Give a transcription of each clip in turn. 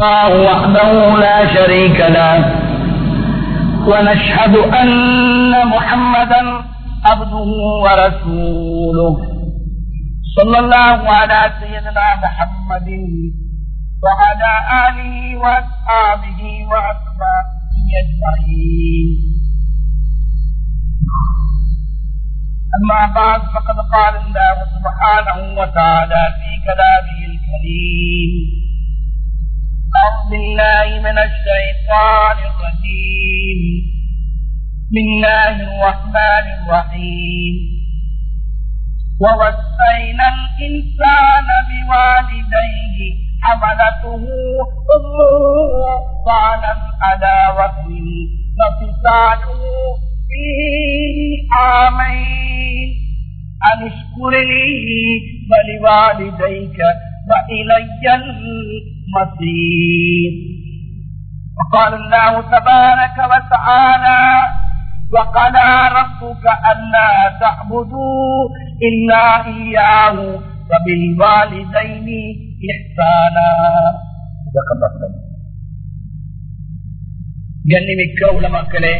الله وحده لا شريك له. ونشهد أن محمدا عبده ورسوله. صلى الله على سيدنا محمد وعلى آله وأصحابه وأتباعه أجمعين. أما بعد فقد قال الله سبحانه وتعالى في كلامه الكريم أعوذ بالله من الشيطان الرجيم. بسم الله الرحمن الرحيم. ووصينا الإنسان بوالديه حملته أمه على وهن وفصاله في عامين أن اشكر لي ولوالديك وإلي المصير وقال الله تبارك وتعالى وقضى ربك ألا تعبدوا إلا إياه وبالوالدين إحسانا صدق الله العظيم. கண்ணிமிக்க உலமாக்களே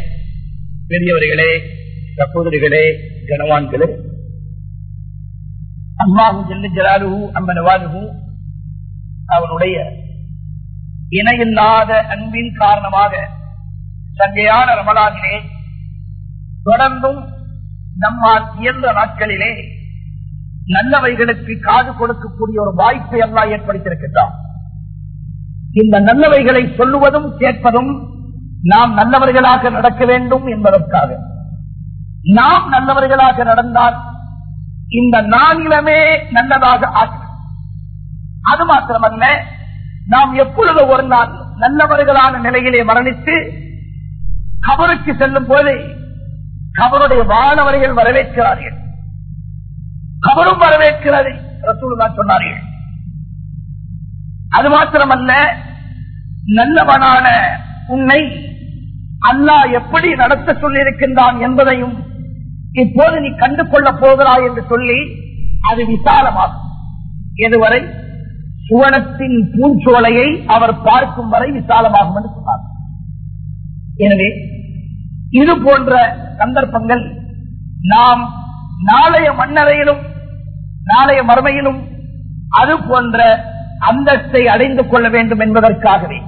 பெரியவர்களே சகோதரிகளே கனவான்களே அல்லாஹு ஜெல்லு ஜலாலுஹு அம்மனவாலுஹு அவனுடைய இணையில்லாத அன்பின் காரணமாக சங்கையான ரமலானிலே தொடர்ந்தும் நம்மால் இயன்ற நாட்களிலே நல்லவைகளுக்கு காது கொடுக்கக்கூடிய ஒரு வாய்ப்பை எல்லாம் ஏற்படுத்தியிருக்கின்றான். இந்த நல்லவைகளை சொல்லுவதும் கேட்பதும் நாம் நல்லவர்களாக நடக்க வேண்டும் என்பதற்காக. நாம் நல்லவர்களாக நடந்தால் இந்த நானிலமே நல்லதாக ஆகும் அது மாத்திரமல்ல நாம் எப்பொழுது ஒரு நாள் நல்லவர்களான நிலையிலே மரணித்து கபருக்கு செல்லும் போது கபருடைய வானவர்கள் வரவேற்கிறார்கள். கபரும் வரவேற்கிறது ரசூலுதான் சொன்னார்கள். அது மாத்திரமல்ல நல்லவனான உன்னை அல்லாஹ் எப்படி நடத்த சொல்லியிருக்கின்றான் என்பதையும் இப்போது நீ கண்டு கொள்ளப் போகிறாய் என்று சொல்லி அது விசாலமாகும். எதுவரை? சுவனத்தின் பூஞ்சோலையை அவர் பார்க்கும் வரை விசாலமாகும் என்று சொன்னார். எனவே இது போன்ற சந்தர்ப்பங்கள் நாம் நாளைய மண்ணறையிலும் நாளைய மறுமையிலும் அது போன்ற அந்தஸ்தை அடைந்து கொள்ள வேண்டும் என்பதற்காகவே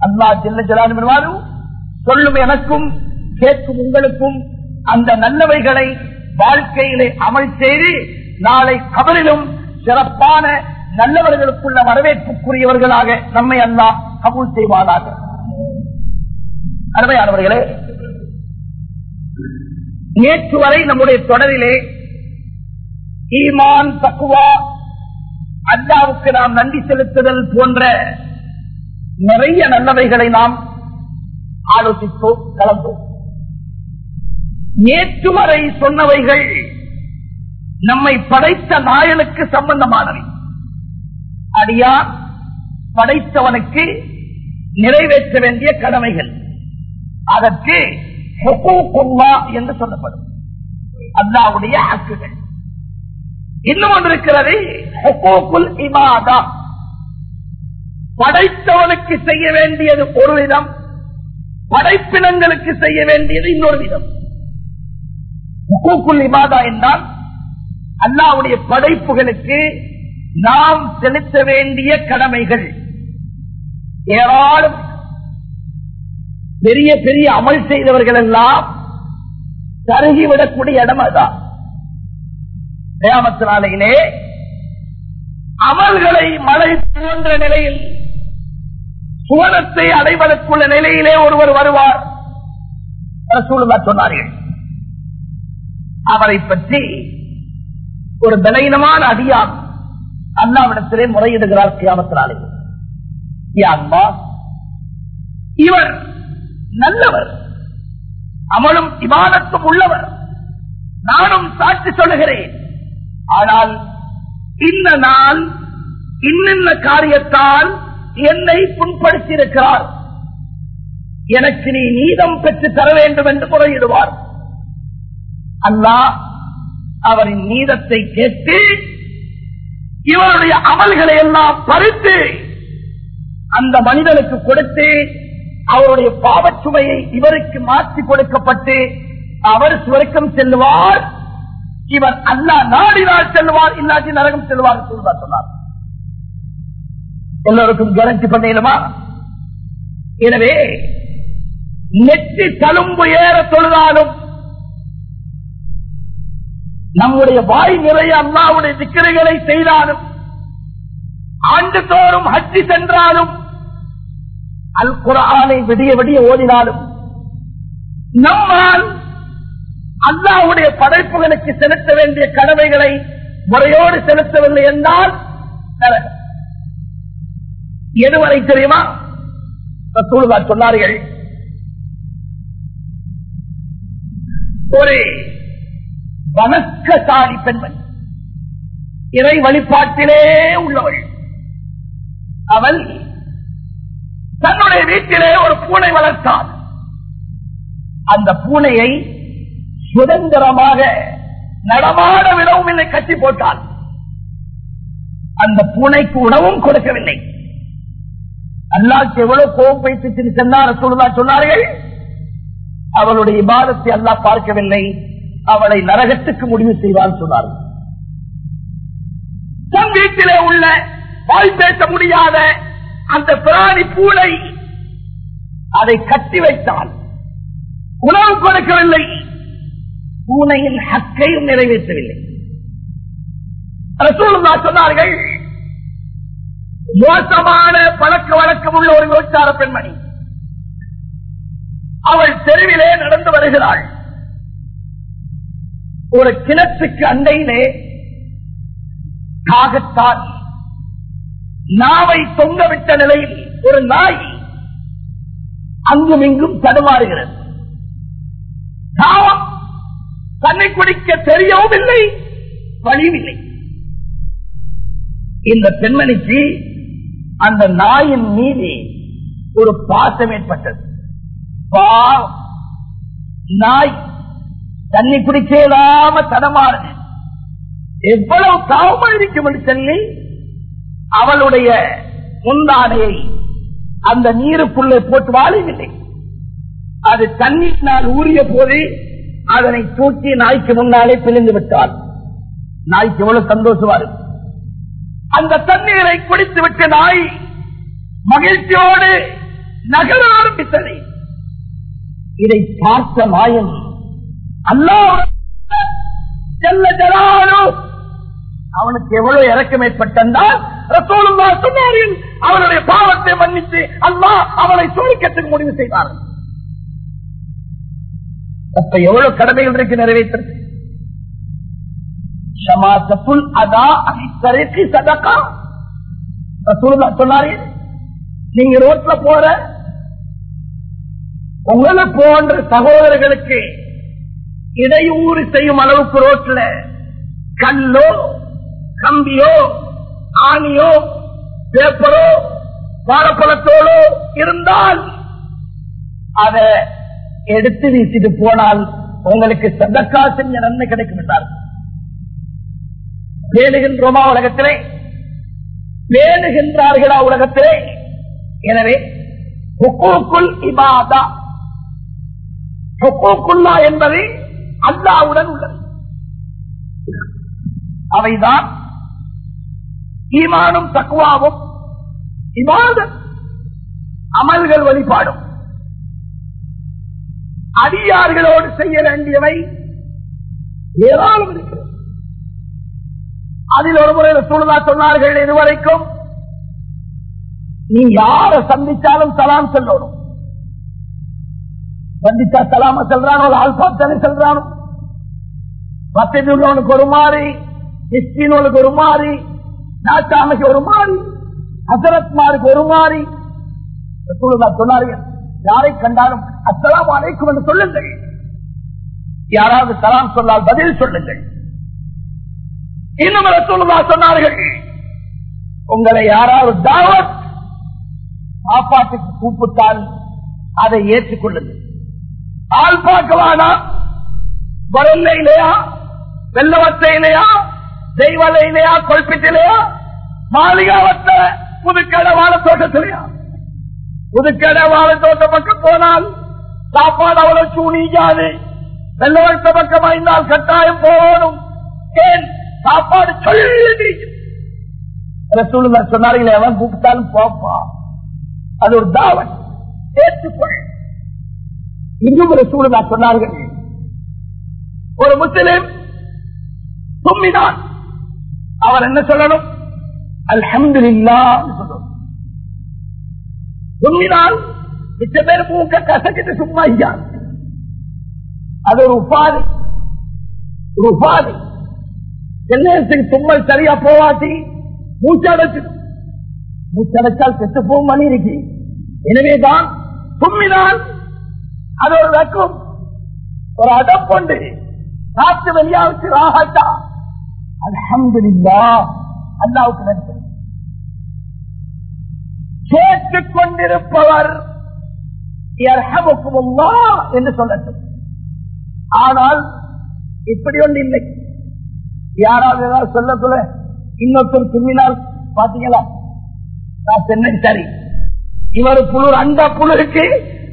அல்லா ஜில்ல ஜலானு சொல்லும் எனக்கும் கேட்கும் உங்களுக்கும் அந்த நல்லவைகளை வாழ்க்கையிலே அமல் செய்து நாளை கபலிலும் சிறப்பான நல்லவர்களுக்குள்ள வரவேற்புக்குரியவர்களாக நம்மை அல்லா கபூல் செய்வாராக அருமையானவர்களே நேற்று வரை நம்முடைய தொடரிலே ஈமான் தக்குவா அல்லாவுக்கு நாம் நன்றி செலுத்துதல் போன்ற நிறைய நல்லவைகளை நாம் ஆலோசித்தோம் கலந்தோம். நேற்று வரை சொன்னவைகள் நம்மை படைத்த நாயனுக்கு சம்பந்தமானவை. அடியார் படைத்தவனுக்கு நிறைவேற்ற வேண்டிய கடமைகள். அதற்கு என்று சொல்லப்படும். அல்லாவுடைய ஹக்குகள். இன்னும் ஒன்று இருக்கிறது இமாதா. படைத்தவனுக்கு செய்ய வேண்டியது ஒரு விதம் படைப்பினங்களுக்கு செய்ய வேண்டியது இன்னொரு விதம். ஹுக்கூக்குல் இமாதா என்றால் அல்லாவுடைய படைப்புகளுக்கு நாம் செலுத்த வேண்டிய கடமைகள். ஏராளம். பெரிய பெரிய அமல் செய்தவர்கள் எல்லாம் தருகிவிடக்கூடிய இடம் அதான் அமல்களை மழை போன்ற நிலையில் சுவனத்தை அடைவதற்குள்ள நிலையிலே ஒருவர் வருவார். சொன்னார்கள். அவரை பற்றி ஒரு பலகீனமான அடியார் அண்ணாவிடத்திலே முறையிடுகிறார் கிராமத்தினாலே இவர் நல்லவர். அமலும் இவானத்தும் உள்ளவர். நானும் சாட்சி சொல்லுகிறேன். ஆனால் இந்த நாள் இன்னின்ன காரியத்தால் என்னை புண்படுத்தியிருக்கிறார். எனக்கு நீ நீதம் பெற்று தர வேண்டும் என்று முறையிடுவார். அல்லா அவரின் நீதத்தை கேட்டு இவருடைய அமல்களை எல்லாம் பறித்து அந்த மனிதனுக்கு கொடுத்து அவருடைய பாவச்சுமையை இவருக்கு மாற்றி கொடுக்கப்பட்டு அவர் சுவர்க்கம் செல்வார் இவர் அல்லா நாடினால் செல்வார் இல்லாட்டி நரகம் செல்வார் சொன்னார். எல்லோருக்கும் கேரண்டி பண்ணிடுமா எனவே நெற்றி தழும்பு ஏற தொழுதாலும் நம்முடைய வாய் நிறைய அல்லாவுடைய திக்கரைகளை செய்தாலும் ஆண்டுதோறும் ஹஜ்ஜி சென்றாலும் அல் குரானை விடிய விடிய ஓதினாலும் நம்மால் அல்லாவுடைய படைப்புகளுக்கு செலுத்த வேண்டிய கடமைகளை முறையோடு செலுத்தவில்லை என்றால் எதுவரை தெரியுமா? சொன்னார்கள் ஒரு வணக்கசாலி பெண்மணி. இறை வழிபாட்டிலே உள்ளவள். அவள் தன்னுடைய வீட்டிலே ஒரு பூனை வளர்த்தாள். அந்த பூனையை சுதந்திரமாக நடமாட விடவும் இல்லை கட்டி போட்டாள். அந்த பூனைக்கு உணவும் கொடுக்கவில்லை. அல்லாக்கு எவ்வளவு கோபம் வைத்து சென்றார் சொன்னார்கள்? அவளுடைய விவாதத்தை அல்லாஹ் பார்க்கவில்லை. அவளை நரகத்துக்கு முடிவு செய்வான் சொன்னார்கள் தன் வீட்டிலே உள்ள வாய் பேச முடியாத அந்த பிராணி பூனை அதை கட்டி வைத்தால் உணவு கொடுக்கவில்லை. பூனையின் ஹக்கையும் நிறைவேற்றவில்லை. சொன்னார்கள் மோசமான பழக்க வழக்கம் உள்ள ஒரு விபச்சார பெண்மணி. அவள் தெருவிலே நடந்து வருகிறாள். ஒரு கிணற்றுக்கு அண்டையிலே காகத்தால் நாவை தொங்கவிட்ட நிலையில் ஒரு நாய் அங்கும் இங்கும் தடுமாறுகிறது. காவம் தன்னை குடிக்க தெரியவும் இல்லை வழியும் இல்லை. இந்த பெண்மணிக்கு அந்த நாயின் மீது ஒரு பாசம் ஏற்பட்டது. நாய் தண்ணி குடிக்கலாம தடமாறு. எவ்வளவு காவமா இருக்கும் என்று சொல்லி அவளுடைய முந்தானையை அந்த நீருக்குள்ளே போட்டு வாழவில்லை அது தண்ணீரினால் ஊறிய போது அதனை தூக்கி நாய்க்கு முன்னாலே பிழிந்து விட்டாள். நாய்க்கு எவ்வளவு சந்தோஷமா அந்த தண்ணீரை குடித்து விட்ட நாய் மகிழ்ச்சியோடு நகர ஆரம்பித்தது. இதை பார்த்த நாயன் அவனுக்கு எவ்வளவு இறக்கம் ஏற்பட்டால் ரசோலுல்லா அவனுடைய பாவத்தை மன்னித்து அல்லா அவனை சுழிக்கத்துக்கு முடிவு செய்தார். அப்ப எவ்வளவு கடமைகள் இருக்கு நிறைவேற்றது அதா சதக்கா சொன்னார்கள் நீங்க ரோட்ல போற உங்களை போன்ற சகோதரர்களுக்கு இடையூறு செய்யும் அளவுக்கு ரோட்ல. கல்லோ கம்பியோ ஆணியோ பேப்பரோ வாழைப்பழத்தோடோ இருந்தால் அதை எடுத்து வீசிட்டு போனால் உங்களுக்கு சதக்கா செஞ்ச நன்மை கிடைக்கும் வேணுகின்றோமா உலகத்திலே? வேணுகின்றார்களா உலகத்திலே? எனவே ஹுக்கூக்குல் இபாதா. ஹுக்கூக்குல்லா என்பதை அல்லாவுடன் உள்ளது. அவைதான் ஈமானும் தக்குவாவும் இவாத அமல்கள் வழிபாடும். அடியார்களோடு செய்ய வேண்டியவை ஏராளம் இருக்கிறது. அதில் ஒரு முறை சூழ்நா சொன்னார்கள் இதுவரைக்கும் நீ யார சந்தித்தாலும் சலாம் சொல்லணும். சந்திச்சா சலாம சொல்றானோ ஆள் பார்த்தானே சொல்றானோ? வசதி உள்ளவனுக்கு ஒரு மாதிரி மிஸ்கினோனுக்கு ஒரு மாதிரி நாட்டாமைக்கு ஒரு மாதிரி அசரத்மாருக்கு ஒரு மாதிரி சொன்னார்கள் யாரை கண்டாலும் அசலாம் அழைக்கும் என்று சொல்லுங்கள். யாராவது சலாம் சொன்னால் பதில் சொல்லுங்கள். இன்னும் ரசூலுல்லாஹ் சொன்னார்கள் உங்களை யாராவது தாவத் சாப்பாட்டுக்கு கூப்பிட்டால் அதை ஏற்றுக்கொள்ளுங்கள். ஆள் பார்க்கவானா வரலையிலையா வெள்ளவத்தையிலையா தெய்வலையிலையா கொல்பிட்டிலையா மாளிகாவத்த புதுக்கடை வாழ தோட்டத்திலையா? புதுக்கடை வாழை தோட்ட பக்கம் போனால் சாப்பாடு அவ்வளவு சூனிக்காது வெள்ளவத்த பக்கம் ஐந்தால் கட்டாயம் போகணும். ஏன்? சாப்பாடு சொல்லி சூழ்நிலை சொன்னார்களே அவன் கூப்பிட்டாலும் போப்பா. அது ஒரு தாவன் ஏற்றுக்கொள். இன்னும் ஒரு சூழலா சொன்னார்கள். ஒரு முஸ்லிம் தும்மினான். அவர் என்ன சொல்லணும்? அல்ஹம்துலில்லா இல்லா தும்மினால் மிச்ச பேர் மூக்க கசக்கிட்டு சும்மா ஐயா அது ஒரு உபாதி. ஒரு உபாதி. சென்னேரத்துக்கு தும்மல் சரியா போவாட்டி மூச்சடைச்சு மூச்சடைச்சால் செத்து போகும் மணி இருக்கு. எனவேதான் தும்மினால் அது ஒரு வெக்கும். ஒரு அடப்பொண்டு காற்று வெளியாவுக்கு ராகட்டா அல்ஹம்துலில்லா அல்லாவுக்கு நன்றி. கேட்டுக் கொண்டிருப்பவர் என்று சொல்லட்டும். ஆனால் இப்படி ஒன்று இல்லை. யாராவது ஏதாவது சொல்ல சொல்ல இன்னொருத்தர் தும்மினால் பாத்தீங்களா? நான் சென்னை சரி. இவர் புழு அந்த புழுருக்கு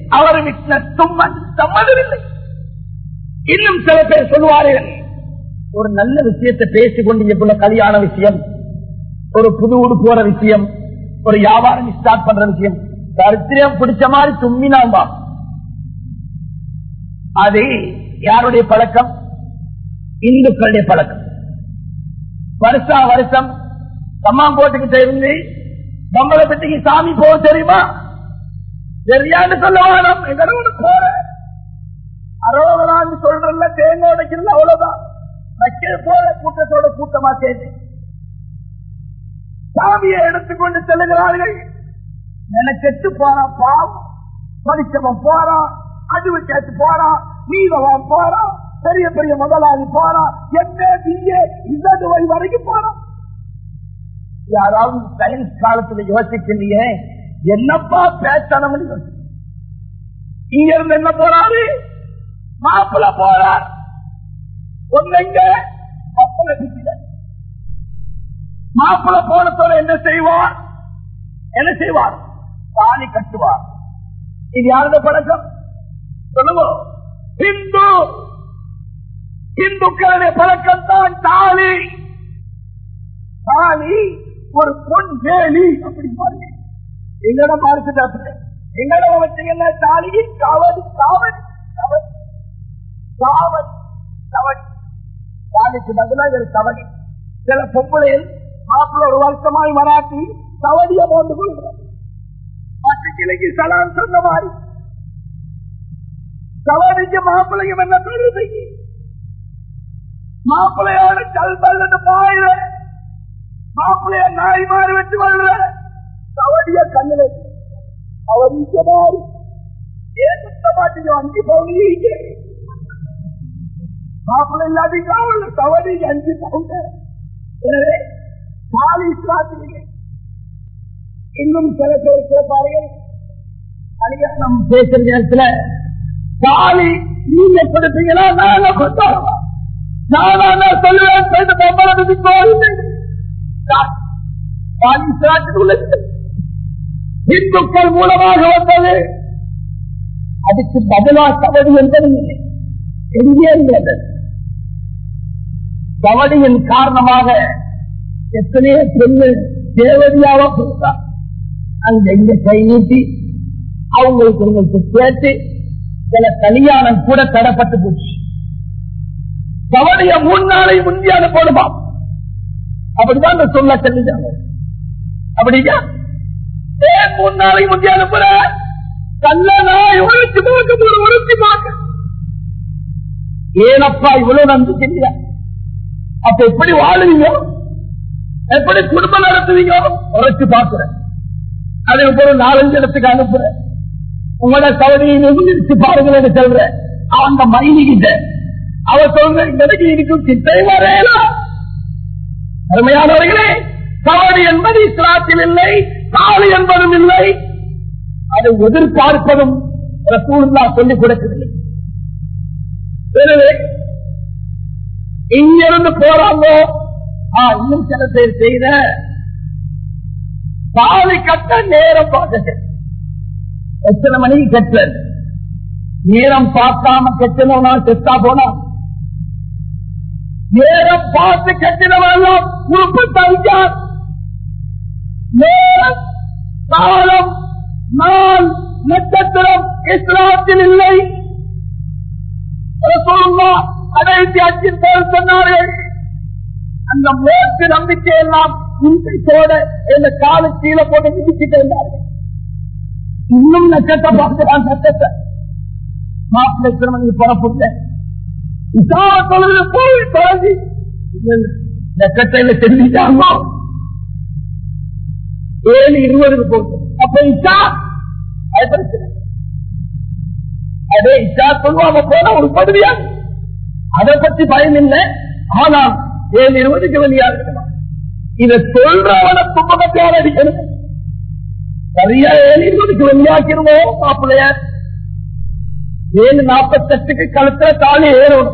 அவர் விட்ட தும்மன் சம்மதமில்லை. இன்னும் சில பேர் சொல்லுவார்கள் ஒரு நல்ல விஷயத்தை பேசிக் கொண்டிருக்குள்ள கல்யாண விஷயம் ஒரு புது உடுப்பு போற விஷயம் ஒரு வியாபாரம் ஸ்டார்ட் பண்ற விஷயம் தரித்திரம் பிடிச்ச மாதிரி தும்மினாம்பா அது யாருடைய பழக்கம்? இந்துக்களுடைய பழக்கம். வருஷா வருஷம் சம்மா போட்டுக்கிட்ட இருந்து பம்பளப்பட்டிக்கு சாமி போக தெரியுமா? தெரியான்னு சொல்ல வேணும். எங்களோட போற. அரோகரான்னு சொல்றல தேங்க உடைக்கிறது அவ்வளவுதான். வைக்கிற போல கூட்டத்தோட கூட்டமா சேர்ந்து. சாமியை எடுத்துக்கொண்டு செல்லுகிறார்கள். நினைச்செட்டு போறான் பாவம். படிச்சவன் போறான் அதுவு கேட்டு போறான் நீதவன் போறான் பெரிய பெரிய முதலாளி போறான் என்ன பிஏ இசடு வரைக்கும் போறான். யாராவது சயின்ஸ் காலத்துல யோசிக்கலையே என்னப்பா பேசணும் இங்க இருந்து என்ன போறாரு? மாப்பிள போறார். ஒன்னுங்க மாப்பிள்ள சுத்தில போனத்தோட என்ன செய்வார்? என்ன செய்வார்? தாலி கட்டுவார். இது யாருடைய பழக்கம்? சொல்லுவோம் இந்து இந்துக்களுடைய பழக்கம் தான் தாலி. தாலி ஒரு பொன் வேலி அப்படி பாருங்க. எங்கட பார்த்துட்டு எங்கட வச்சீங்கன்னா தாலி காவடி காவடி காவடி காவடி கவடி தாலிக்கு பதிலாக இது கவடி சில பொம்பளையில் மாப்பிள்ள ஒரு வருஷமாய் மராட்டி கவடிய போட்டு கொள்கிறார் மற்ற கிளைக்கு சலாம் சொன்ன மாதிரி கவடிக்கு மாப்பிள்ளையும் என்ன பெருதை மாப்பிள்ளையோட கல் பல்லு பாயில மாப்பிள்ளைய நாய் மாறி வச்சு வர்ற தவறிய கண்ணுல அவர் இங்க மாறி ஏன் சுத்த மாட்டீங்க? அஞ்சு பவுனி கவடி அஞ்சு எனவே பாலி இஸ்லாத்திலே இன்னும் சில பேர் கேட்பார்கள். நம்ம பேசுற நேரத்துல தாலி நீங்க கொடுப்பீங்களா நாங்க கொண்டாடுவோம் நானா சொல்லுவேன்? போயிட்டு பொம்பளை கோயில் தாலி உள்ள இந்துக்கள் மூலமாக வந்தது. அதுக்கு பதிலா கவடி என்பது இல்லை எங்கே இருந்தது? கவடியின் காரணமாக எத்தனையோ பெண்கள் தேவதியாக கொடுத்தார் அங்க இங்க கை நீட்டி அவங்களுக்கு உங்களுக்கு கேட்டு சில கல்யாணம் கூட தடப்பட்டு போச்சு. கவடிய மூணு நாளை முந்தியான போடுமா அப்படிதான் சொல்ல சொல்லிட்டாங்க அப்படியா? ஏன் மூணு நாளை அனுப்புற கல்ல உழைச்சு பார்க்க ஒரு உழைச்சு பார்க்க. ஏனப்பா இவ்வளவு நன்றி இல்லையா அப்ப எப்படி வாழுவீங்க? எப்படி குடும்பம் நடத்துவீங்க? உரைச்சு பார்க்கிறேன். அதே போல நாலஞ்சு இடத்துக்கு அனுப்புறேன். உங்களோட கவலையை நிர்ணயிச்சு பாருங்க சொல்றேன். அந்த மைனிகிட்ட அவ சொல்ற எனக்கு இருக்கும் சித்தை வரையலாம் அருமையானவர்களே கவலை என்பது இஸ்லாத்தில் இல்லை. காலை என்பதும் இல்லை. அதை எதிர்பார்ப்பதும் ரசூலுல்லா சொல்லிக் கொடுக்கவில்லை. எனவே இங்கிருந்து போறாங்களோ இன்னும் சில பேர் செய்த காலை கட்ட நேரம் பார்க்க எத்தனை மணிக்கு கெட்டல் நேரம் பார்க்காம கெட்டணும்னா செத்தா போனா? நேரம் பார்த்து கெட்டினவெல்லாம் உறுப்பு தவிக்கார் நேரம் காலம் நாள் நட்சத்திரம் இஸ்லாத்தில் இல்லை. ரசூலுல்லாஹ் கடைசி அச்சின் போல் சொன்னார்கள் அந்த மோட்டு நம்பிக்கை எல்லாம் இன்றைக்கோட இந்த காலு கீழே போட்டு விதிச்சுட்டு இருந்தார்கள். இன்னும் நட்சத்திரம் பார்க்கிறான் நட்சத்திர மாப்பிள்ளை திருமணி புறப்பட்ட தொழுது போய் தொடங்கி நட்சத்திரம் செஞ்சிட்டாங்க ஏழு இருபதுக்கு போகும் அப்ப இஷா அது பிரச்சனை அதே இஷா சொல்லுவாங்க போனா ஒரு பகுதியா? அதை பத்தி பயம் இல்லை. ஆனால் ஏழு இருபதுக்கு வெளியா இருக்கணும் இதை சொல்றவன துன்பகத்தையால் அடிக்கணும்? சரியா ஏழு இருபதுக்கு வெளியாக்கிருவோம் மாப்பிள்ளைய? ஏழு நாற்பத்தெட்டுக்கு கழுத்துல தாலி ஏறும்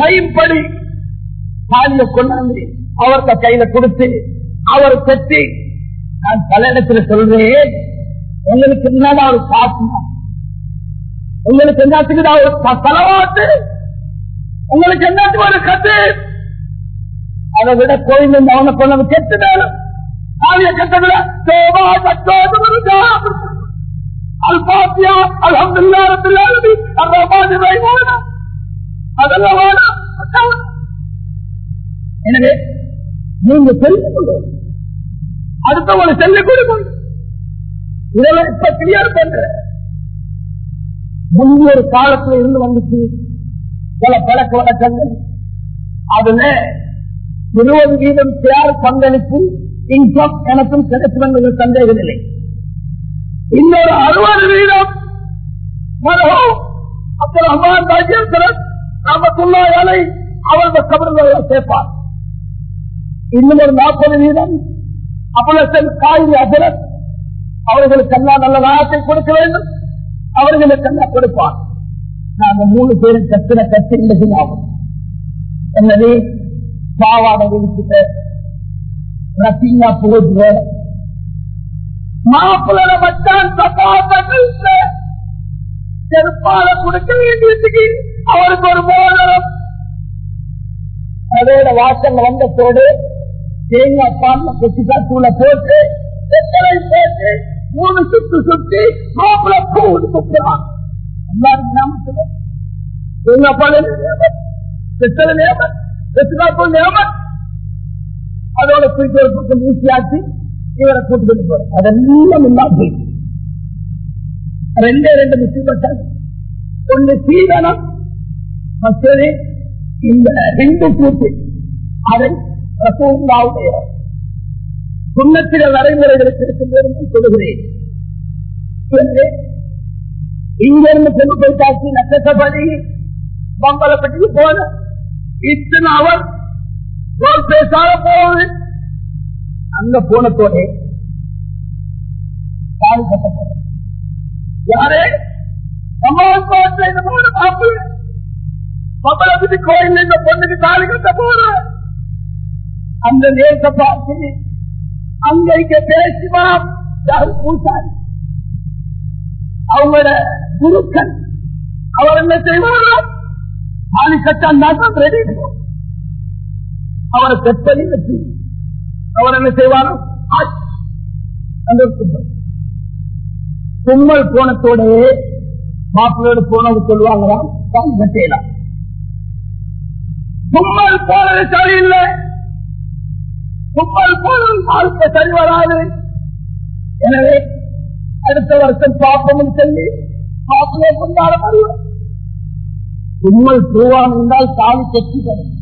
கைப்படி தாலியை கொண்டாந்து அவர்த்த கையில கொடுத்து அவர் கட்டி நான் பல இடத்துல சொல்றேன். உங்களுக்கு என்னடா ஒரு காசு உங்களுக்கு என்னத்துக்கு ஒரு தலவாட்டு உங்களுக்கு என்னத்துக்கு ஒரு கத்து? அதை விட கோயில் அவனை கொண்டு கெட்டுனாலும் காவிய கட்டவிட சேவா கட்டோது அல்பாத்தியா அலமதுல்லா ரபில்லாலி அர்ரஹ்மான் ரஹீம் அதெல்லாம் வேணாம் எனவே நீங்க தெரிந்து கொள்ளும் அடுத்தவங்களை செல்ல கொடுக்கும் இதெல்லாம் இப்ப கிளியர் பண்ற முன்னொரு காலத்துல இருந்து வந்துச்சு. பல பழக்க வழக்கங்கள். அதுல இருபது வீதம் பேர் பங்களிப்பு இன்கம் எனக்கும் கிடைக்கும் என்பது சந்தேகம் இல்லை இன்னொரு அறுபது வீதம். மரகம் அப்துல் ராஜேந்திரன் ராமத்துல்லா யானை கபர்கள் சேர்ப்பார். இன்னும் ஒரு நாற்பது வீதம். அபுலசன் காய் அபுலத் அவர்களுக்கெல்லாம் நல்ல நாயத்தை கொடுக்க வேண்டும். அவர்களுக்கெல்லாம் கொடுப்பார். நாங்க மூணு பேரும் கத்தின கத்து இல்லை ஆகும் எனவே பாவாடை விரிச்சுட்ட ரத்தியா போகுது மாப்பிள்ளை மச்சான் சபாதங்கள் செருப்பால கொடுக்க வேண்டியதுக்கு அவருக்கு ஒரு மோதிரம். அதோட வாசல்ல வந்ததோடு தேங்காய் பால்ல கொச்சிக்கா தூள போட்டு வெத்தலை போட்டு மூணு சுத்து சுத்தி மாப்பிள்ள பூ சுத்துறான் எல்லாரும் ஞாபகத்துல தேங்காய் பால் வெத்தலை நியமன் வெத்தலா தூள் நியமன் அதோட தூக்கி ஒரு பக்கம் ஊசியாச்சு இவரை கூட்டிட்டு போற அதெல்லாம் இல்லாம போயிடுச்சு. ரெண்டே ரெண்டு முக்கியப்பட்ட ஒன்று சீதனம் மற்றது இந்த ரெண்டு கூட்டு அதை ரசோல்லாவுடைய சுண்ணத்தில நடைமுறைகளுக்கு இருக்கும்போது சொல்லுகிறேன். இங்கிருந்து கொண்டு போய் காட்சி நட்சத்திரப்படி பம்பலப்பட்டி போன இத்தனை அவர் பேசாத போகுது அங்க போனத்தோட தாலி கட்ட போற யாரே சமாஜ் மாப்பிள்ள பம்பலப்பட்டி கோயில் இந்த பொண்ணுக்கு தாலி கட்ட போற அந்த நேச பார்த்து அங்க பேசுவான் பூசாரி? அவங்களோட குருக்கள் அவர் என்ன செய்வார்? தாலி கட்டான் ரெடி அவரை செப்பலி வச்சு. அவர் என்ன செய்வாரோ? தும்மல் போனத்தோட மாப்பிள்ளோடு போனது சொல்லுவாங்களாம் தான் கட்டலாம் தும்மல் போனது சரியில்லை. கும்பல் போலும் வாழ்க்கை சரி வராது எனவே அடுத்த வருஷம் பாப்பமும் சொல்லி பாப்பமே கொண்டாட முடியும் தும்மல் பூவான் என்றால் தாலி கட்சிப்படும்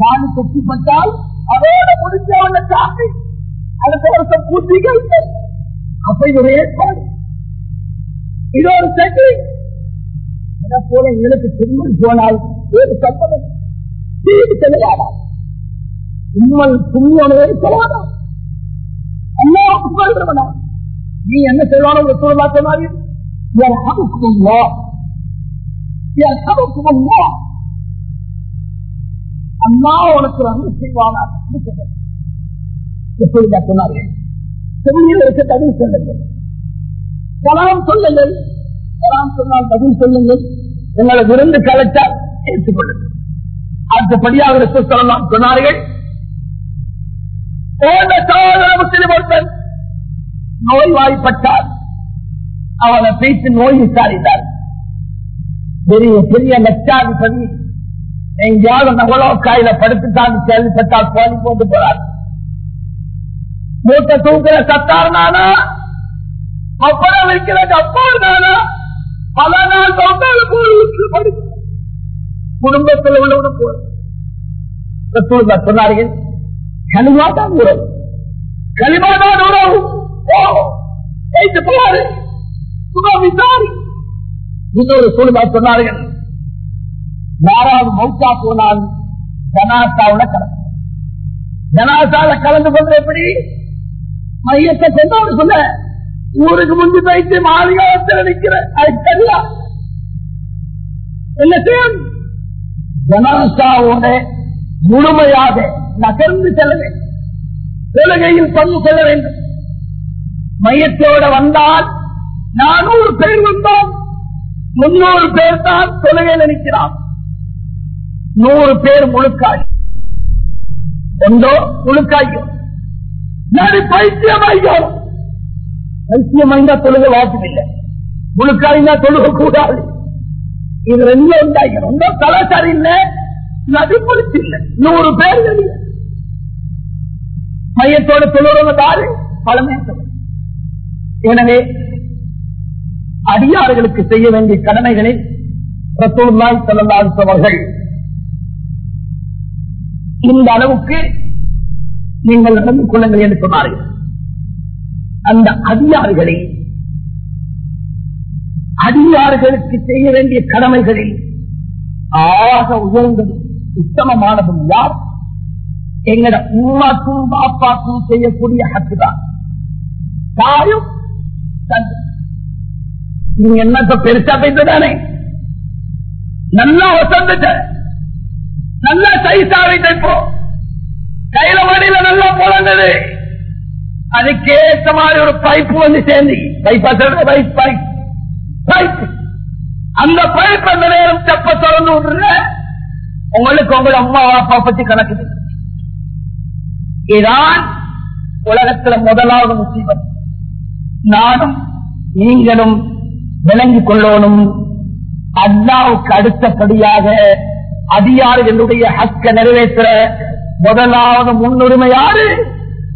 தாலி கட்சிப்பட்டால் அதோட முடிஞ்சவன சாமி. அடுத்த வருஷம் பூச்சிகள் அப்ப இது ஒரு ஏற்பாடு. இது ஒரு செட்டிங் போல எங்களுக்கு திருமல் போனால் ஒரு சம்பளம். தீடு செலவாடா உண்மல் தும்மனே செலவாடா எல்லாம் நீ என்ன செய்வானோ ஒரு சொன்னாரு அண்ணா உனக்கு வந்து செய்வானா? சொன்னார்கள்? செம்மியில் இருக்க தகுதி செல்லுங்கள். சலாம் சொல்லுங்கள். சலாம் சொன்னால் பதில் சொல்லுங்கள். எங்களை விருந்து கலைச்சால் ஏற்றுக்கொள்ளுங்கள். அடுத்தபடியாக சொல்லலாம் சொன்னார்கள் போன சகோதர முஸ்லிம் ஒருத்தன் நோய்வாய்ப்பட்டார் அவனை பேசி நோய் விசாரித்தார். பெரிய பெரிய லட்சாதிபதி எங்கேயாவது நகலோ காயில படுத்துட்டான்னு கேள்விப்பட்டால் போலி போட்டு போறார். மூட்டை தூக்குற சத்தார் நானா அப்புறம் வைக்கிற கப்பல் நானா பல நாள் தொண்டால குடும்பத்தில் உள்ளவன போய் சொன்னார்கள் களிமாதான் உறவு களிமாதான் உறவு ஓ வைத்து போவாரு இன்னொரு சூழ்நிலை சொன்னார்கள். யாராவது மௌத்தா போனால் ஜனாசாவுல கலந்து. ஜனாசால கலந்து கொண்டு எப்படி? மையத்தை கொண்டவரு சொல்ல ஊருக்கு முந்தி போயிட்டு மாளிகாலத்தில் நிற்கிற அது என்ன செய்யும்? ஜனாசாவோட முழுமையாக நகர்ந்து செல்ல வேண்டும். தொழுகையில் பங்கு கொள்ள வேண்டும். மையத்தோட வந்தால் நானூறு பேர் வந்தோம். முன்னூறு பேர் தான் தொழுகையில் நிற்கிறான் நூறு பேர் முழுக்காய். ஒன்றோ முழுக்காய்க்கும் நடு பைத்தியமாய்க்கும் பைத்தியமாய்ந்தா தொழுக வாய்ப்பில்லை முழுக்காய்ந்தா தொழுக கூடாது இது ரெண்டு உண்டாய்க்கணும் ரொம்ப கலாச்சாரம் இல்லை நடுப்படுத்தி இல்லை. நூறு பேர் வெளியே மையத்தோடு தொழுறவங்க தாரு பழமை எனவே அடியார்களுக்கு செய்ய வேண்டிய கடமைகளை ரசூல்லாய் செல்லலாடுத்தவர்கள் இந்த அளவுக்கு நீங்கள் நடந்து கொள்ளுங்கள் என்று சொன்னார்கள். அந்த அதிகாரிகளை அதிகாரிகளுக்கு செய்ய வேண்டிய கடமைகளில் ஆக உயர்ந்ததும் உத்தமமானதும் யார்? எங்கட உமாக்கும் பாப்பாக்கும் செய்யக்கூடிய ஹக்குதான் தாயும் நீங்க என்ன பெருசா பேசுதானே நல்லா வசந்துட்ட. நல்லா சைசாவிட்ட இப்போ கையில மடியில நல்லா புலந்தது அதுக்கேற்ற மாதிரி ஒரு பைப்பு வந்து சேர்ந்து. பைப்பா சொல்ற பைப் பைப் பைப் அந்த பைப் அந்த நேரம் செப்ப திறந்து விட்டுருங்க. உங்களுக்கு உங்க அம்மா அப்பா பத்தி கணக்கு இதான் உலகத்துல முதலாவது முசீபத். நானும் நீங்களும் விளங்கிக் கொள்ளணும். அல்லாவுக்கு அடுத்தபடியாக அதிகாரிகளுடைய ஹக்க நிறைவேற்ற முதலாவது முன்னுரிமை யாரு?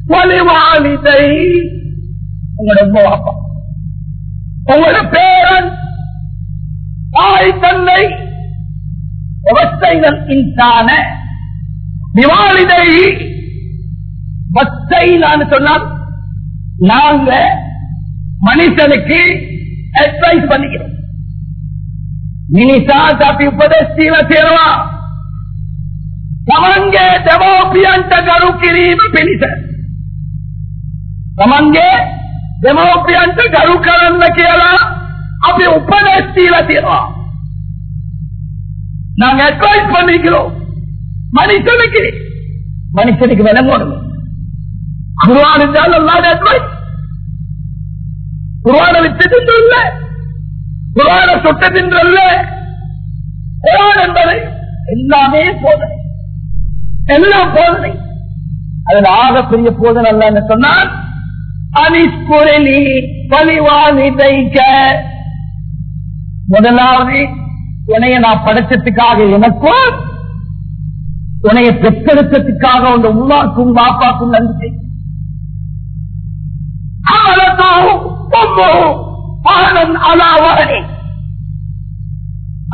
உங்களோட அப்பா. உங்களோட பேரன். தாய் தந்தை. விவசாயிகள் இன்சான. திவாலிதை சொன்னால் நாங்க மனுஷனுக்கு அட்வைஸ் பண்ணிக்கிறோம் මිනිසා අපි උපදෙස් දීලා තියෙනවා තමන්ගේ දෙමෝපියන්ට ගරු කිරීම පිණිස තමන්ගේ දෙමෝපියන්ට ගරු කරන්න කියලා අපි උපදෙස් දීලා තියෙනවා நாங்க அட்வைஸ் பண்ணிக்கிறோம் மனுஷனுக்கு மனுஷனுக்கு விளங்கணும் குருவான் என்றால் அல்லாத அட்வைஸ் குருவான வித்தது இல்லை குரான அல்ல குரான் என்பது எல்லாமே போதனை எல்லாம் போதனை அதில் ஆக பெரிய போதனை அல்ல என்று சொன்னால் அனிஸ்குரலி பலிவானி முதலாவது உனைய நான் படைச்சதுக்காக எனக்கும் உனைய பெற்றெடுத்ததுக்காக உங்க உமாக்கும் பாப்பாக்கும் நன்றி.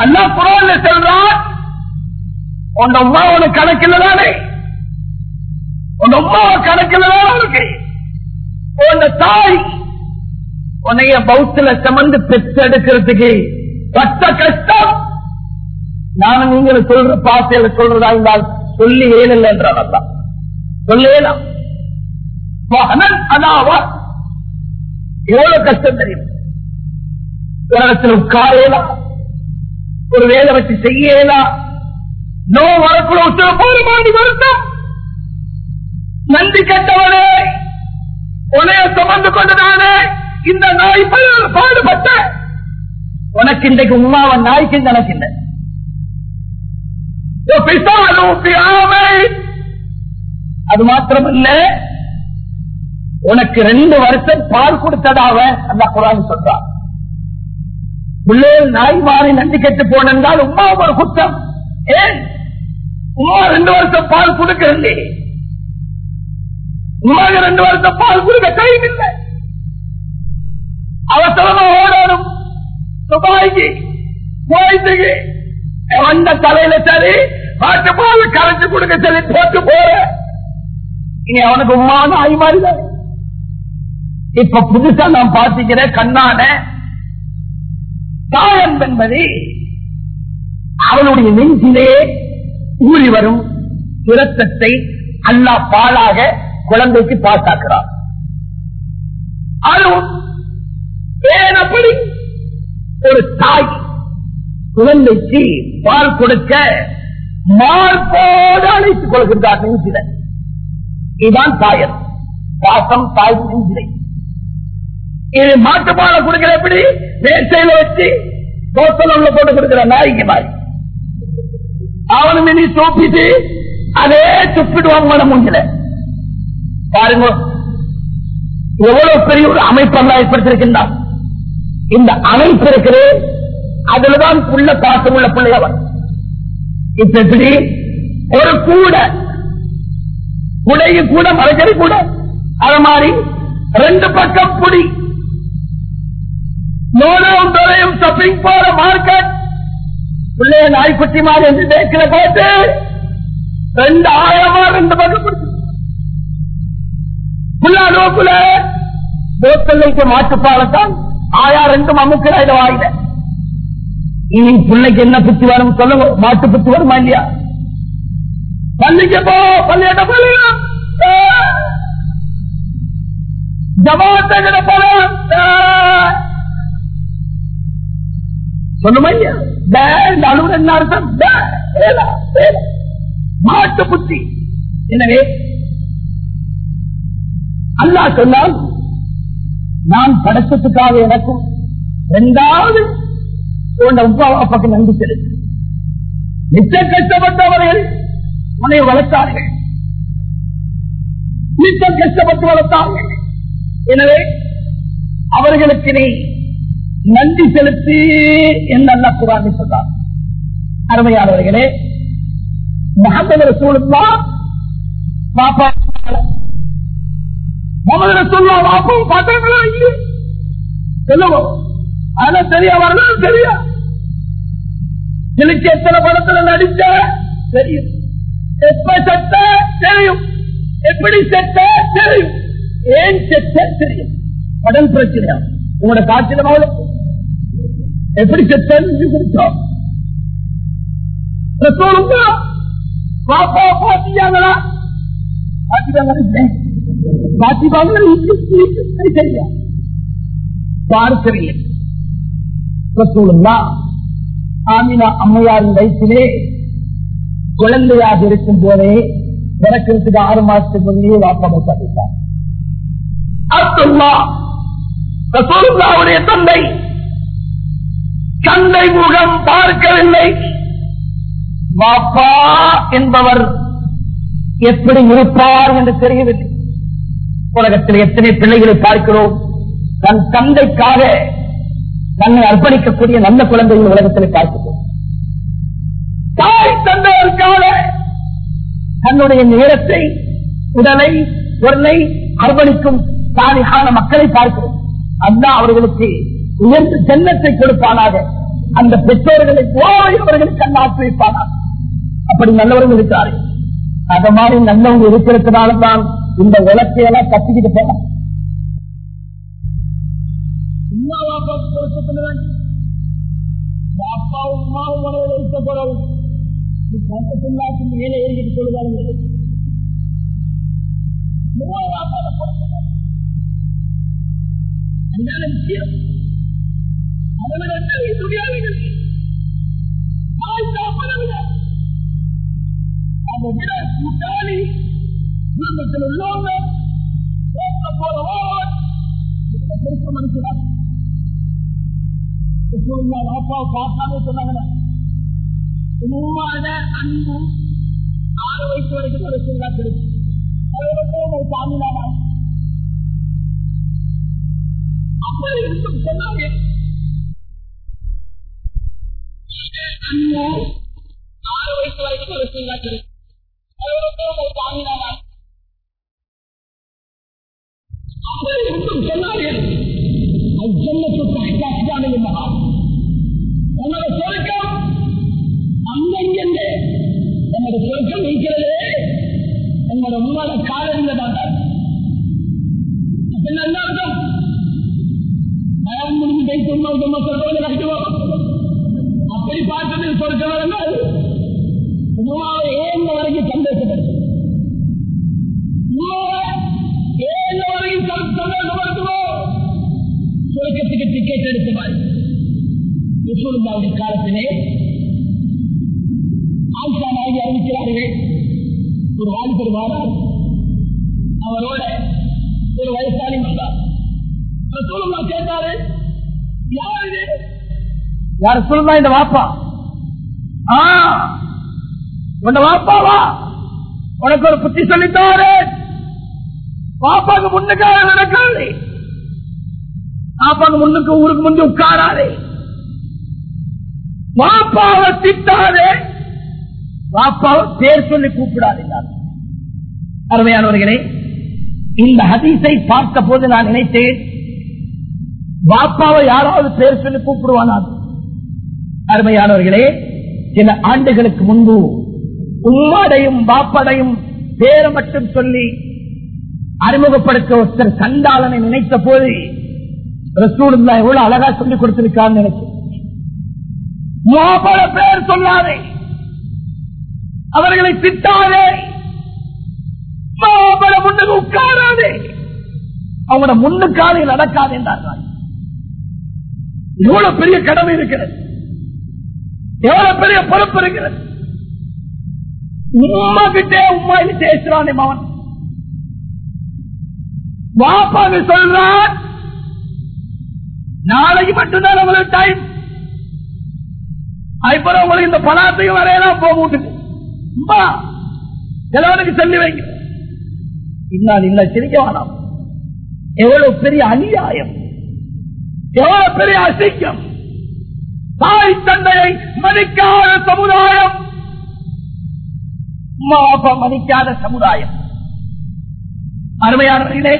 அல்லா குரான் உன் அம்மா உனக்கு கணக்கில் தானே உன் அம்மா கணக்கில் உனக்கு உன் தாய் உன்னைய பௌத்தில சமந்து பெற்றெடுக்கிறதுக்கு பட்ட கஷ்டம் நான் நீங்க சொல்ற பாசையில சொல்றதா இருந்தால் சொல்லி இல்லை என்றான் சொல்லேலாம் அதாவது எவ்வளவு கஷ்டம் தெரியும்? உலகத்தில் உட்காரலாம் ஒரு வேலை வச்சு செய்யலாம் நோ வரக்குள்ள உத்தரவு போருமானி வருத்தம் நன்றி கட்டவனே. உனைய சுமந்து கொண்டதானே. இந்த நாய் பல பாடுபட்ட. உனக்கு இன்றைக்கு உமாவ நாய்க்கு எனக்கு இல்லை. அது மாத்திரமில்லை. உனக்கு ரெண்டு வருஷம் பால் கொடுத்ததாக அந்த குரான் சொல்றான் பிள்ளைகள் நாய் மாறி நன்றி கெட்டு போனால் உமா ஒரு குற்றம். ஏன்? உமா ரெண்டு வருஷம் பால் கொடுக்கவில்லை. உமாவுக்கு ரெண்டு வருஷம் பால் கொடுக்க டைம் இல்லை அவசரமா ஓடணும். துபாய்க்கு போயிட்டு வந்த தலையில சரி பாட்டு பால் கரைச்சு கொடுக்க சொல்லி போட்டு போற நீ அவனுக்கு உமா நாய் மாதிரி இப்ப புதுசா நான் பாத்திக்கிறேன் கண்ணான தாயம் என்பது அவனுடைய நெஞ்சிலே ஊறி வரும் இரத்தத்தை அல்லா பாலாக குழந்தைக்கு பாசாக்குறான். அதுவும் ஏனப்படி ஒரு தாய் குழந்தைக்கு பால் கொடுக்க மார்போடு அழைத்துக் கொள்கின்றார் நெஞ்சில. இதுதான் தாயர் பாசம் தாய் நெஞ்சிலை. இது மாட்டு கொடுக்கிற எப்படி? வேட்டையில வச்சு தோத்தல போட்டு கொடுக்கிற நாய்க்கு மாதிரி. அவனும் இனி சோப்பிட்டு அதே துப்பிடுவாங்க மூஞ்சில. பாருங்க எவ்வளவு பெரிய ஒரு அமைப்பெல்லாம் ஏற்படுத்திருக்கின்றான் இந்த அமைப்பு இருக்கிறது அதுலதான் புள்ள பாசம் உள்ள பிள்ளையவன் இப்ப எப்படி? ஒரு கூட குடையும் கூட மறைக்கறி கூட அது மாதிரி ரெண்டு பக்கம் புடி நோடவும் தொலையும் ஷாப்பிங் போற மார்க்கெட் பிள்ளைய நாய்க்குட்டி மாதிரி என்று தேக்கில போட்டு ரெண்டு ஆயிரமா ரெண்டு பக்கம் பிடிச்சு புள்ளா நோக்குல போத்தல்லைக்கு மாட்டுப்பாலத்தான் ஆயா ரெண்டும் அமுக்கிற இதை வாயில இனி பிள்ளைக்கு என்ன புத்தி வரும் சொல்லுங்க. மாட்டு புத்தி வருமா இல்லையா? பள்ளிக்கு போ பள்ளியிட பள்ளியா ஜமாத்த போல சொல்லுமா இல்லையா அலுவலர் என்ன அர்த்தம்? மாட்டு புத்தி. எனவே அல்லா சொன்னால் நான் படைச்சதுக்காக எனக்கும் இரண்டாவது உன் உப்பா அப்பாக்கு நன்றி செலுத்து நிச்சய கஷ்டப்பட்டவர்கள் உன்னை வளர்த்தார்கள். நிச்சயம் கஷ்டப்பட்டு வளர்த்தார்கள். எனவே அவர்களுக்கு நீ நன்றி செலுத்தி என்று அல்லா குரான் சொல்றார் அருமையானவர்களே முகமது ரசூலுல்லா பாப்பா முகமது ரசூல்லா பாப்பாவும் பார்த்தாங்களா இல்லையே. சொல்லுவோம் ஆனா சரியா வரணும் சரியா? எனக்கு எத்தனை படத்துல நடிச்ச? தெரியும். எப்ப செத்த? தெரியும். எப்படி செத்த? தெரியும். ஏன் செத்த? தெரியும். கடன் பிரச்சனையா? உங்களோட காட்சியில எப்படி செத்தன்னு குறிச்சோம் பாப்பா பாத்தியாங்களா? பாத்தியாங்களா பாத்திப்பாங்களா சரியா? பார்க்கவில்லை ஆமினா அம்மையாரின் வயிற்றிலே குழந்தையாக இருக்கும் போதே பிறக்கிறதுக்கு ஆறு மாசத்துக்கு முன்னே வாப்பமை சந்தித்தார் அப்துல்லா ரசூலுல்லாவுடைய தந்தை தந்தை முகம் பார்க்கவில்லை. வாப்பா என்பவர் எப்படி இருப்பார் என்று தெரியவில்லை. உலகத்தில் எத்தனை பிள்ளைகளை பார்க்கிறோம். தன் தந்தைக்காக தன்னை அர்ப்பணிக்கக்கூடிய நல்ல குழந்தைகள் உலகத்தில் பார்க்கிறோம். தாய் தந்தையருக்காக தன்னுடைய நேரத்தை உடலை பொருளை அர்ப்பணிக்கும் சாலிகான மக்களை பார்க்கிறோம். அதுதான் அவர்களுக்கு உயர்ந்து ஜன்னத்தை கொடுப்பானாக. அந்த பெற்றோர்களை போய் அவர்களுக்கு அல்லாத்து அப்படி நல்லவர்கள் இருக்காரு அத மாதிரி நல்லவங்க இருக்கிறதுனால தான் இந்த உலக்கையெல்லாம் கத்திக்கிட்டு போனாங்க. அப்பாவும் அம்மாவும் மேலே ஏறிட்டு சொல்லுவார்கள் விஷயம் அதனால துணியாளிகள் தாய் அதை விட கூட்டாளி குடும்பத்தில் உள்ளவங்க போறவோ? மனுஷனாக வாப்பாவை பார்த்தாலே சொன்னாங்க. உண்மையான அன்பு ஆறு வயசு வரைக்கும் ஒரு சொல்லா கிடைக்கும் ஒரு சாமியானா அப்படி இருந்தும் சொன்னாங்க. அண்ணன் ஆறு வயசு வரைக்கும் ஒரு சீலா கிடைக்கும் தாங்கினாராம் அவர்கள் இன்னும் சொன்னார்கள் அஜன்னத்து தகத்தான மகான் உங்களோட சொர்க்கம் அங்கெங்கே என்னோட சொர்க்கம் இருக்கிறது என்னோட உங்களோட காலத்தில் தான் என்ன அர்த்தம் முடிஞ்சு கை சொன்னால் சொல்றது கட்டுவோம் அப்படி பார்த்துட்டு சொர்க்கம் உமாவை ஏந்த வரைக்கும் சந்தோஷப்படுது ஏந்த வரைக்கும் சந்தோஷப்படுத்துவோம் சுரக்கத்துக்கு டிக்கெட் எடுத்தவாறு யசோருந்தாவுடைய காலத்திலே ஆயிஷா நாயகி அறிவிக்கிறார்கள் ஒரு வாலிபர் வாரார். அவரோட ஒரு வயசாளி வந்தார் ரசூலுல்லா கேட்டாரு யார் இது? யார் சொல்லுமா இந்த வாப்பா? ஆ உன்ன வாப்பாவா உனக்கு ஒரு புத்தி சொல்லித்தாரு. பாப்பாக்கு முன்னுக்காக நடக்காது. பாப்பாக்கு முன்னுக்கு ஊருக்கு முந்தி உட்காராது. பாப்பாவை திட்டாது. வாப்பாவை பேர் சொல்லி கூப்பிடாதே அருமையானவர்களே இந்த ஹதீஸை பார்த்த போது நான் நினைத்தேன் வாப்பாவை யாராவது பேர் சொல்லி கூப்பிடுவானா அருமையானவர்களே சில ஆண்டுகளுக்கு முன்பு உம்மாடையும் பாப்படையும் பேரை மட்டும் சொல்லி அறிமுகப்படுத்த ஒருத்தர் சண்டாளனை நினைத்த போது ரசூலுல்லா எவ்வளவு அழகா சொல்லி கொடுத்திருக்கான்னு நினைச்சு. பேர் சொல்லாதே. அவர்களை திட்டாதே. மாபல முன்னுக்கு உட்காராதே. அவங்களோட முன்னுக்காலையில் நடக்காது என்றார்கள். இவ்வளவு பெரிய கடமை இருக்கிறது. எவ்வளவு பெரிய பொறுப்பு இருக்கிறது? உமா கிட்டே உமா இது பேசுறானே மவன் வாப்பாங்க சொல்றான். நாளைக்கு மட்டும்தான் உங்களுக்கு டைம் அதுக்கப்புறம் உங்களுக்கு இந்த பணத்தையும் வரையெல்லாம் போக விட்டுட்டு எல்லாருக்கு சொல்லி வைங்க. இன்னால் இல்ல சிரிக்க வேணாம். எவ்வளவு பெரிய அநியாயம். எவ்வளவு பெரிய அசிங்கம். தாய் தந்தையை மதிக்காத சமுதாயம். அம்மா மதிக்காத சமுதாயம். அருமையானவர்களே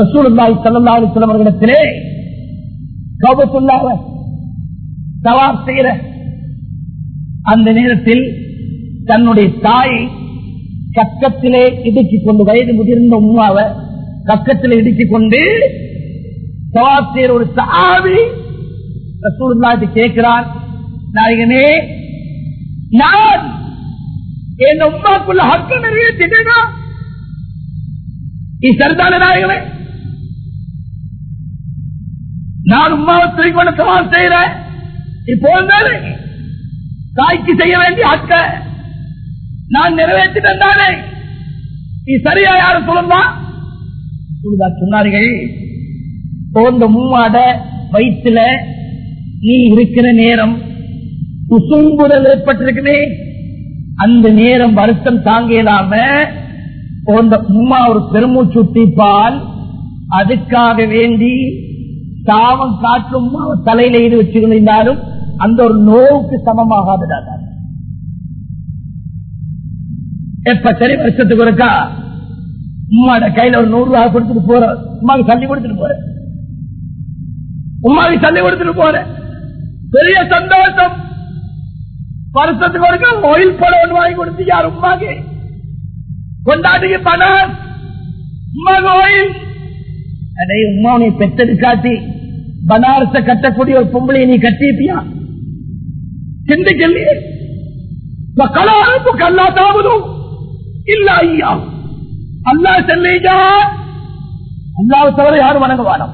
ரசூலுல்லாஹி ஸல்லல்லாஹு அலைஹி வஸல்லம் அவர்களிடத்திலே செய்கிற அந்த நேரத்தில் தன்னுடைய தாயை கக்கத்திலே இடுக்கிக் கொண்டு வயது முதிர்ந்த உமாவை கக்கத்திலே இடுக்கிக் கொண்டு சவார் செய்கிற ஒரு சாவி ரசூலுல்லாஹி கேட்கிறார் நாயகனே நான் என் உமாக்குள்ள ஹக்கு நிறைவேற்றிட்டேனா நீ சரிதான நாயகனே? நான் உமாவை தூக்கி சவால் செய்யறேன். இப்போ தாய்க்கு செய்ய வேண்டிய ஹக்க நான் நிறைவேற்றிட்டேன் தானே? நீ சரியா யாரும் சொல்லுந்தா சொன்னார்கள் போந்த மூவாட வயிற்றுல நீ இருக்கிற நேரம் குசும்புதல் ஏற்பட்டிருக்குமே. அந்த நேரம் வருத்தம் தாங்க இல்லாம போன்ற உமா ஒரு பெருமூச்சுட்டிப்பால் அதுக்காக வேண்டி சாவம் காற்றும் தலையில ஈடு வச்சிருந்தாலும் அந்த ஒரு நோவுக்கு சமமாகாது எப்ப சரி வருஷத்துக்கு இருக்கா உமாட கையில ஒரு நூறு ரூபாய் கொடுத்துட்டு போற உமாவுக்கு தள்ளி கொடுத்துட்டு போற. உமாவுக்கு தள்ளி கொடுத்துட்டு போற. பெரிய சந்தோஷம். வருஷத்துக்கு ஒருக்கா ஒயில் போல ஒன்று வாங்கி கொடுத்து யார் உமாக்கு கொண்டாட்டிக்கு பணம். உமாக்கு ஒயில் அதை உமா உன்னை பெற்றது காட்டி பனாரச கட்டக்கூடிய ஒரு பொம்பளை நீ கட்டிப்பியா சிந்திக்கலையே. கலாரப்பு கல்லா தாவதும் இல்ல ஐயா அல்லா செல்லீஜா அல்லாவை தவிர யாரும் வணங்க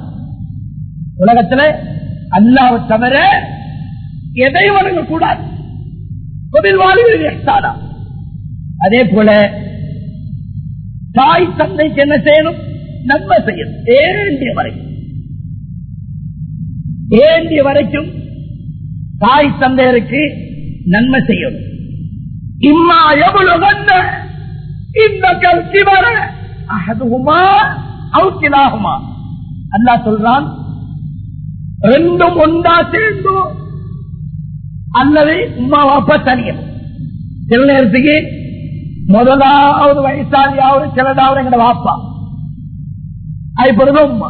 உலகத்துல அல்லாவை தவிர எதை வணங்க கூடாது வாழ்வு அதே போல தாய் தந்தைக்கு என்ன செய்யணும்? நன்மை செய்யும் ஏண்டிய வரைக்கும். ஏண்டிய வரைக்கும் தாய் தந்தையருக்கு நன்மை செய்யணும். இம்மா எவ்வளவு இந்த கல்வி வர அகதுமா அவுக்கிலாகுமா அல்லா சொல்றான் ரெண்டும் ஒன்றா சேர்ந்தோம். அல்லது உமா வாப்பா தனியர் சில நேரத்துக்கு முதலாவது வயசாலியாவது சிலதாவது எங்கட வாப்பா. அதுபடுது உமா.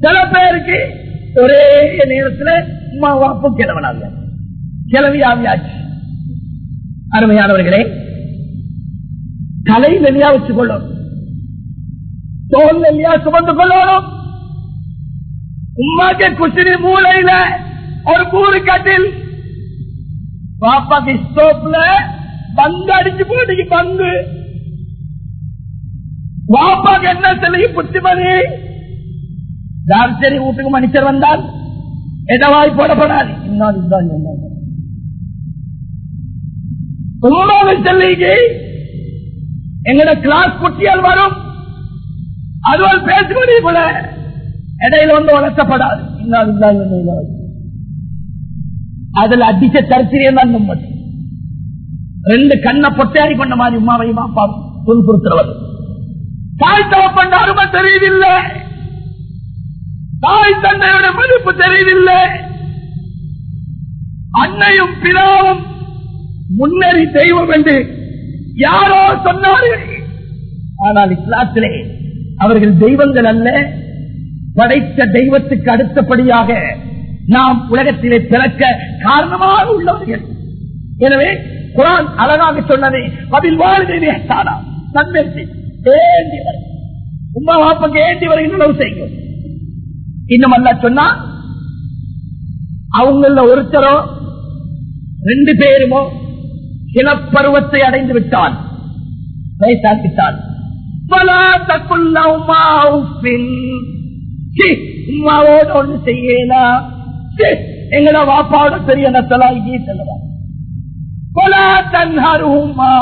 சில பேருக்கு ஒரே நேரத்தில் உமா வாப்பும் கிழவனாங்க கிளவி ஆவியாச்சு அருமையானவர்களே தலை வெளியா வச்சுக் கொள்ளணும் தோல் வெளியா சுமந்து கொள்ளணும். உமாக்கு குசினி மூளையில ஒரு கூறு கட்டில் பாப்பாக்கு ஸ்டோப்ல பங்கு அடிச்சு போட்டு பங்கு. பாப்பாக்கு என்ன தெரியும் புத்திமதி யார் சரி வீட்டுக்கு மனுஷர் வந்தால்? எதவாய் போடப்படாது இன்னொரு இதுதான் சொன்னாங்க. உமாவை எங்கட கிளாஸ் குட்டியால் வரும். அதுவால் பேசுவதே கூட இடையில வந்து வளர்த்தப்படாது இன்னொரு இதுதான் அதுல அடிச்ச சரித்திரியம் தான் நிம்மதி ரெண்டு கண்ணை பொட்டையாடி பண்ண மாதிரி உமாவையும் துன்புறுத்துறவர். தாய் தவப்பண்ட அருமை தெரியவில்லை தாய் தந்தையோட மதிப்பு தெரியவில்லை அன்னையும் பிதாவும் முன்னேறி தெய்வம் என்று யாரோ சொன்னார்கள் ஆனால் இஸ்லாத்திலே அவர்கள் தெய்வங்கள் அல்ல படைத்த தெய்வத்துக்கு அடுத்தபடியாக நாம் உலகத்திலே பிறக்க காரணமாக உள்ளவர்கள். எனவே குரான் அழகாக சொன்னதை பதில் வாழ்க்கையிலே தானா? ஏந்தி வரும். உமா வாப்பங்க ஏந்தி வருகின்ற உணவு செய்யும். இன்னும் அல்ல சொன்னா அவங்கள ஒருத்தரோ ரெண்டு பேருமோ சிலப்பருவத்தை அடைந்து விட்டால் வயசாக்கிட்டால் பலா உமா உமாவோட ஒண்ணு செய்யலாம். எங்கட வாப்பாவோட பெரிய நத்தலா இங்கே செல்லலாம் கொலா தன்ஹருமா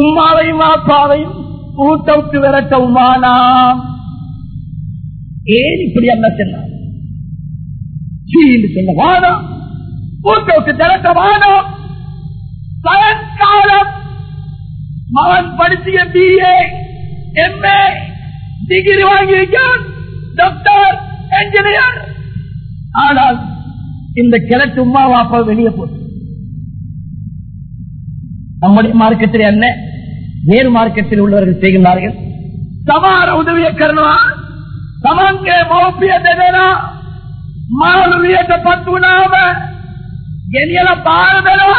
உம்மாவையும் வாப்பாவையும் கூட்டவுக்கு விரட்ட உமானா. ஏன் இப்படி அல்ல சொன்னார் சொன்ன சொல்ல வானம் ஊட்டவுக்கு திரட்ட வானம் சாயங்காலம் மகன் படிச்சிய பிஏ எம்ஏ டிகிரி வாங்கி வாங்கியிருக்கான். டாக்டர் என்ஜினியர் ஆனால் இந்த கிழக்கு உமா வாப்பா வெளியே போட்டு. நம்முடைய மார்க்கத்தில் என்ன வேறு மார்க்கத்தில் உள்ளவர்கள் செய்கின்றார்கள். சமார உதவிய கருணா சமங்கே மௌப்பியதேனா மாலுவியத பத்துனாவ எனியல பாரதனா?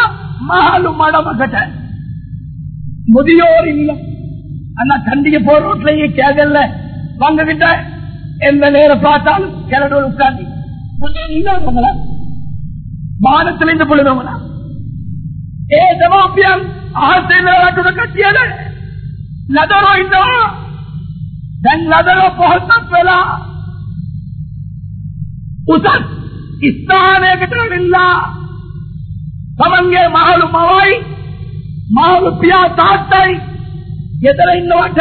மாலு மடமகட்ட. முதியோர் இல்லம். அண்ணா கண்டிக்க போற ரோட்லயே கேகல்ல வாங்ககிட்ட எந்த நேரம் பார்த்தாலும் கிளடோடு உட்கார்ந்து. உட்காந்து இல்லாதவங்களா வானத்தில் இந்த பொழுதவங்களா ஏ ஜவாபியம் ஆசை மேலாட்டுட கட்டியத நதரோ இந்த தன் நதரோ போகத்தா උසස් ස්ථානයකට වෙල්ලා තමන්ගේ මහලු මවයි මහලු පියා තාත්තයි ගෙදර ඉන්නවට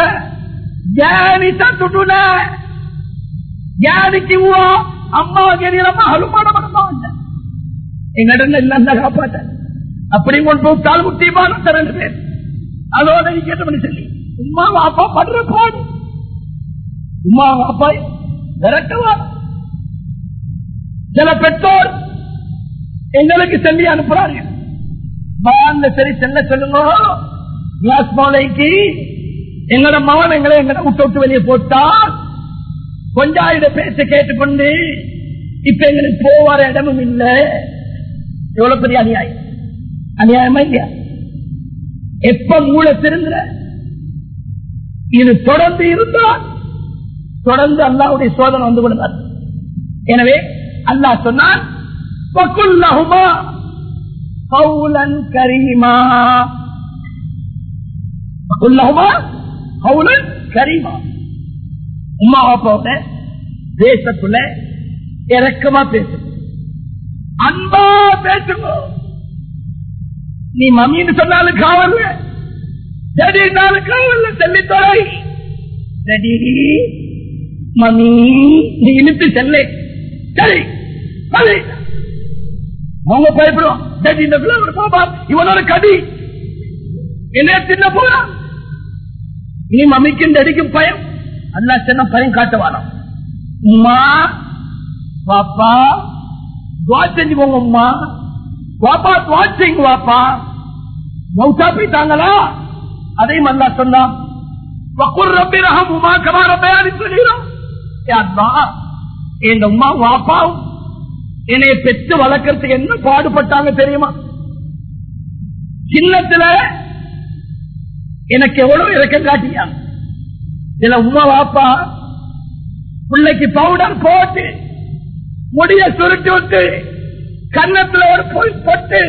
ගෑනි සතුටු නෑ ගෑනි කිව්වා அம்மாவுக்கு எதிரமா அருமான மனமாவட்ட எங்கிட்ட எல்லாம் காப்பாட்ட அப்படி கொண்டு போட்டால் முக்கியமான ரெண்டு பேர். அதோட நீ கேட்ட பண்ணி சொல்லி? வாப்பா படுற பாடு. உமா வாப்பா விரட்டுவா. சில பெற்றோர் எங்களுக்கு சொல்லி அனுப்புறாங்க வாங்க சரி செல்ல சொல்லுங்க. கிளாஸ் மாலைக்கு எங்களோட மகன் எங்களை எங்களை விட்டு விட்டு வெளியே போட்டால் கொஞ்சாயிட பேச்ச கேட்டுக்கொண்டு இப்ப எங்களுக்கு போவார இடமும் இல்ல. எவ்வளவு பெரிய அநியாயம்? அநியாயமா இல்லையா? எப்ப மூளை திருந்த இது தொடர்ந்து இருந்தால் தொடர்ந்து அல்லாவுடைய சோதனை வந்து விடுவார். எனவே அல்லாஹ் சொன்னான் கரீமா. கரீமா. உமா அப்பாவோட தேசத்துல இறக்கமா பேசு அன்பா பேசுங்க. நீ மம்மின்னு சொன்னாலும் காவல் செடினாலும் காவல் செல்லி தொலை செடி மம்மி நீ இழுத்து செல்லே. சரி சரி அவங்க பயப்படுவோம். டடி இந்த பிள்ளை பாபா இவனோட கடி என்ன சின்ன போறான் நீ மம்மிக்கும் டடிக்கும் பயம். அல்லா சின்ன பயம் காட்டுவாராம் உம்மா பாப்பா துவா செஞ்சு போங்க உம்மா. பாப்பா துவா செய்யுங்க பாப்பா மௌசா போயிட்டாங்களா? அதையும் அல்லா சொன்னான். வக்குர் ரப்பி ரஹம் உமா கமா ரப்பயானி சொல்லிடும் என் உமா வாப்பாவும் என்னைய பெற்று வளர்க்கறதுக்கு என்ன பாடுபட்டாங்க தெரியுமா? சின்னத்துல எனக்கு எவ்வளவு இறக்கம் காட்டியாங்க சில உமா வாப்பா பிள்ளைக்கு பவுடர் போட்டு முடிய சுருட்டி விட்டு கன்னத்துல ஒரு பொட்டு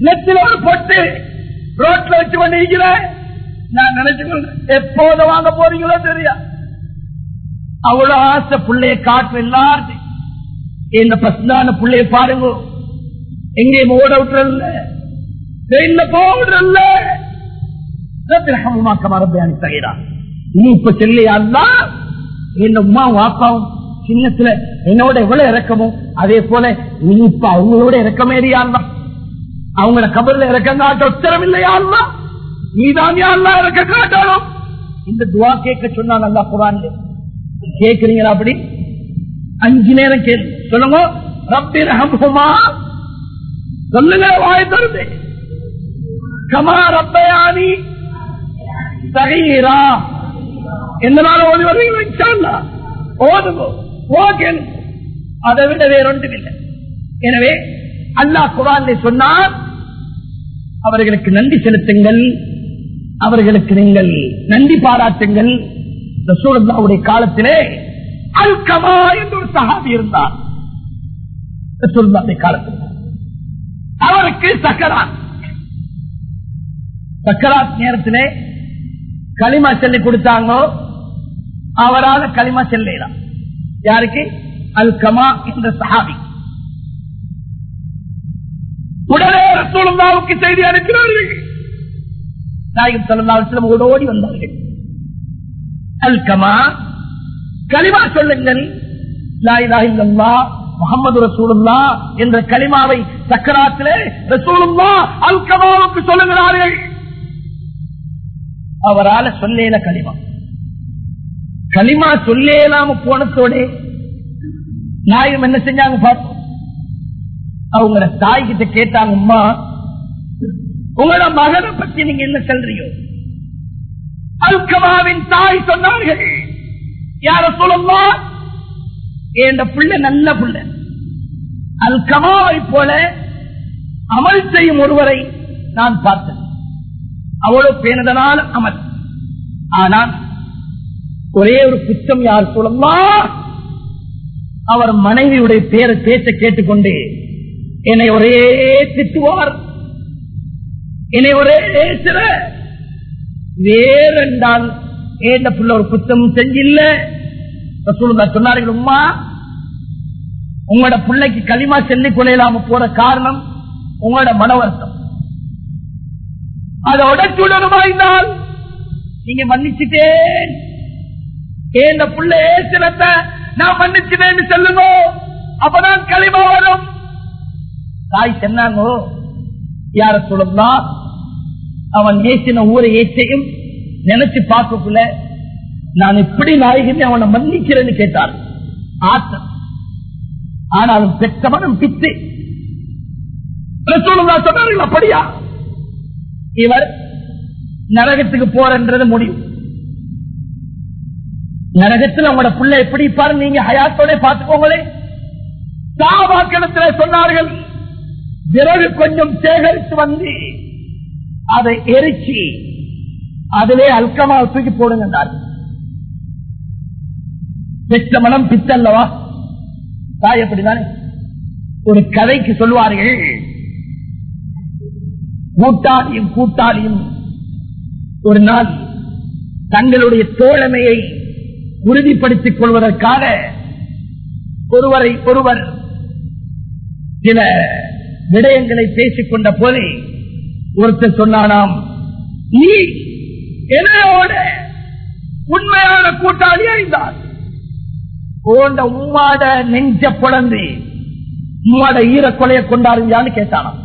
நெத்தில ஒரு பொட்டு ரோட்ல வச்சு கொண்டிருக்கிற நான் நினைச்சு எப்போது வாங்க போறீங்களோ தெரியா? அவ்வளவு ஆசை பிள்ளைய காட்டு எல்லாரும் இந்த பசுதான பிள்ளைய பாருங்க. எங்கேயும் ஓட விட்டுறல ட்ரெயின்ல போக விடுறல மரபியானி தகைரா நீ இப்ப செல்லையாந்தா என் உமா வாப்பாவும் சின்னத்துல என்னோட எவ்வளவு இறக்கமோ அதே போல நீ இப்ப அவங்களோட இறக்கமேறியாந்தா அவங்கள கபர்ல இறக்கம் காட்ட உத்தரம் இல்லையா நீதான் யாரெல்லாம் இறக்க காட்டாலும் இந்த துவா கேட்க சொன்னா நல்லா குரான் கேக்குறீங்களா அப்படி? அஞ்சு நேரம் கேள்வி சொல்லுங்க ரப்பி ரஹமா சொல்லுங்க வாய் தருது கமா ரப்பயானி சகீரா. என்னால நாள் ஓடி வருவீங்களா ஓதுவோம் அதை விட வேறொன்றும் இல்லை. எனவே அல்லாஹ் குரான் சொன்னார் அவர்களுக்கு நன்றி செலுத்துங்கள் அவர்களுக்கு நீங்கள் நன்றி பாராட்டுங்கள். ரசூலுல்லாவுடைய காலத்திலே அல்கமா என்று ஒரு சகாபி இருந்தார். ரசூலுல்லாவுடைய காலத்தில். அவருக்கு சக்கராத். சக்கராத் நேரத்திலே களிமா சொல்லி கொடுத்தாங்களோ அவரால் களிமா செல்லாம் யாருக்கு? அல் கமா என்ற சஹாபி. உடனே ரசூலுல்லாவுக்கு செய்தி அனுப்பினார்கள். நாயகம் சல்லாஸ்லம் ஓடோடி வந்தார்கள். அல் கமா களிமா சொல்லுங்கள். லாயிலாஹில்லா முகமது ரசூலுல்லா என்ற களிமாவை சக்கராத்திலே ரசூலுல்லா அல்கமாவுக்கு சொல்லுகிறார்கள். அவரால சொல்லேல களிமா. களிமா சொல்லேலாம போனதோட நாயகம் என்ன செஞ்சாங்க பார்ப்போம் அவங்கள தாய் கிட்ட கேட்டாங்க அம்மா உங்களோட மகனை பத்தி நீங்க என்ன சொல்றீங்க? அல்கமாவின் தாய் சொன்னார்கள் யார சொல்லுமா என் புள்ள நல்ல புள்ள. அல்கமாவை போல அமல் செய்யும் ஒருவரை நான் பார்த்தேன் அவ்வளவு பேணுதலால் அமல் ஆனால் ஒரே ஒரு குற்றம் யார் சொல்லுமா அவர் மனைவியுடைய பேரை பேச்ச கேட்டுக்கொண்டு என்னை ஒரே திட்டுவார். என்னை ஒரே சில வேறென்றால் ஏண்ட புள்ள ஒரு குத்தம் செஞ்சில்ல? சொன்னார்கள் உமா உங்களோட பிள்ளைக்கு களிமா செல்லி கொள்ளையிலாம போற காரணம் உங்களோட மன வருத்தம் அதை உடச்சுடனுமாய்ந்தால் நீங்க மன்னிச்சுட்டேன். ஏண்ட புள்ள சிலத்தை நான் மன்னிச்சுட்டேன்னு சொல்லுங்க. அப்பதான் களிமா வரும். தாய் சொன்னாங்க யார சொல்லா அவன் ஏசின ஊரை ஏச்சையும் நினைச்சு பார்க்கக்குள்ள நான் எப்படி நாயகன் அவனை மன்னிக்கிறேன்னு கேட்டார். ஆத்தம். ஆனாலும் பெற்றவனும் பித்து. சொன்னார்கள் அப்படியா? இவர் நரகத்துக்கு போறன்றது முடிவு. நரகத்தில் உங்களோட புள்ள எப்படி பாரு நீங்க ஹயாத்தோட பார்த்துக்கோங்களே. சாபாக்கிடத்துல சொன்னார்கள் விறகு கொஞ்சம் சேகரித்து வந்து அதை எரிச்சு அதிலே அல்கமா தூக்கி போடுங்க பெற்ற மனம் பித்தல்லவா? தாய் அப்படிதானே? ஒரு கதைக்கு சொல்லுவார்கள் கூட்டாளியும் கூட்டாளியும் ஒரு நாள் தங்களுடைய தோழமையை உறுதிப்படுத்திக் கொள்வதற்காக ஒருவரை ஒருவர் சில விடயங்களை பேசிக் கொண்ட போது ஒருத்தர் சொன்னானாம் நீ எதையோட உண்மையான கூட்டாளி அறிந்தார் ஓண்ட உம்மாட நெஞ்ச குழந்தை உம்மாட ஈரக்கொலையை கொண்டாருங்கயான்னு கேட்டானாம்.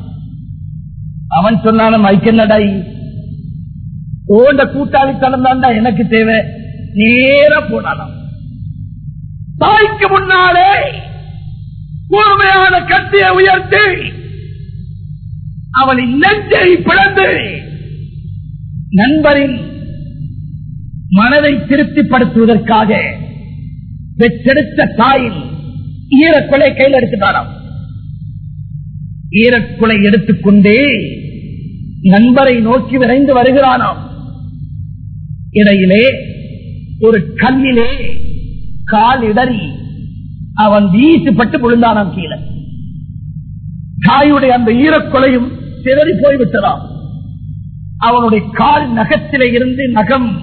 அவன் சொன்னான் ஐக்கிய நடை ஓண்ட கூட்டாளித்தனம் தான்டா எனக்கு தேவை. நேர போனாலும். தாய்க்கு முன்னாலே கூர்மையான கத்தியை உயர்த்தி அவன் நெஞ்சை பிளந்து நண்பரின் மனதை திருப்திப்படுத்துவதற்காக பெற்றெடுத்த தாயின் ஈரக்குலை கையில் எடுத்துட்டாராம் ஈரக்குலை எடுத்துக்கொண்டே நண்பரை நோக்கி விரைந்து வருகிறானாம். இடையிலே ஒரு கல்லிலே கால் இடறி அவன் வீசுப்பட்டு விழுந்தானாம் கீழே. தாயுடைய அந்த ஈரக்கொலையும் சிதறி போய்விட்டதாம். அவனுடைய கால் நகத்திலே இருந்து நகம்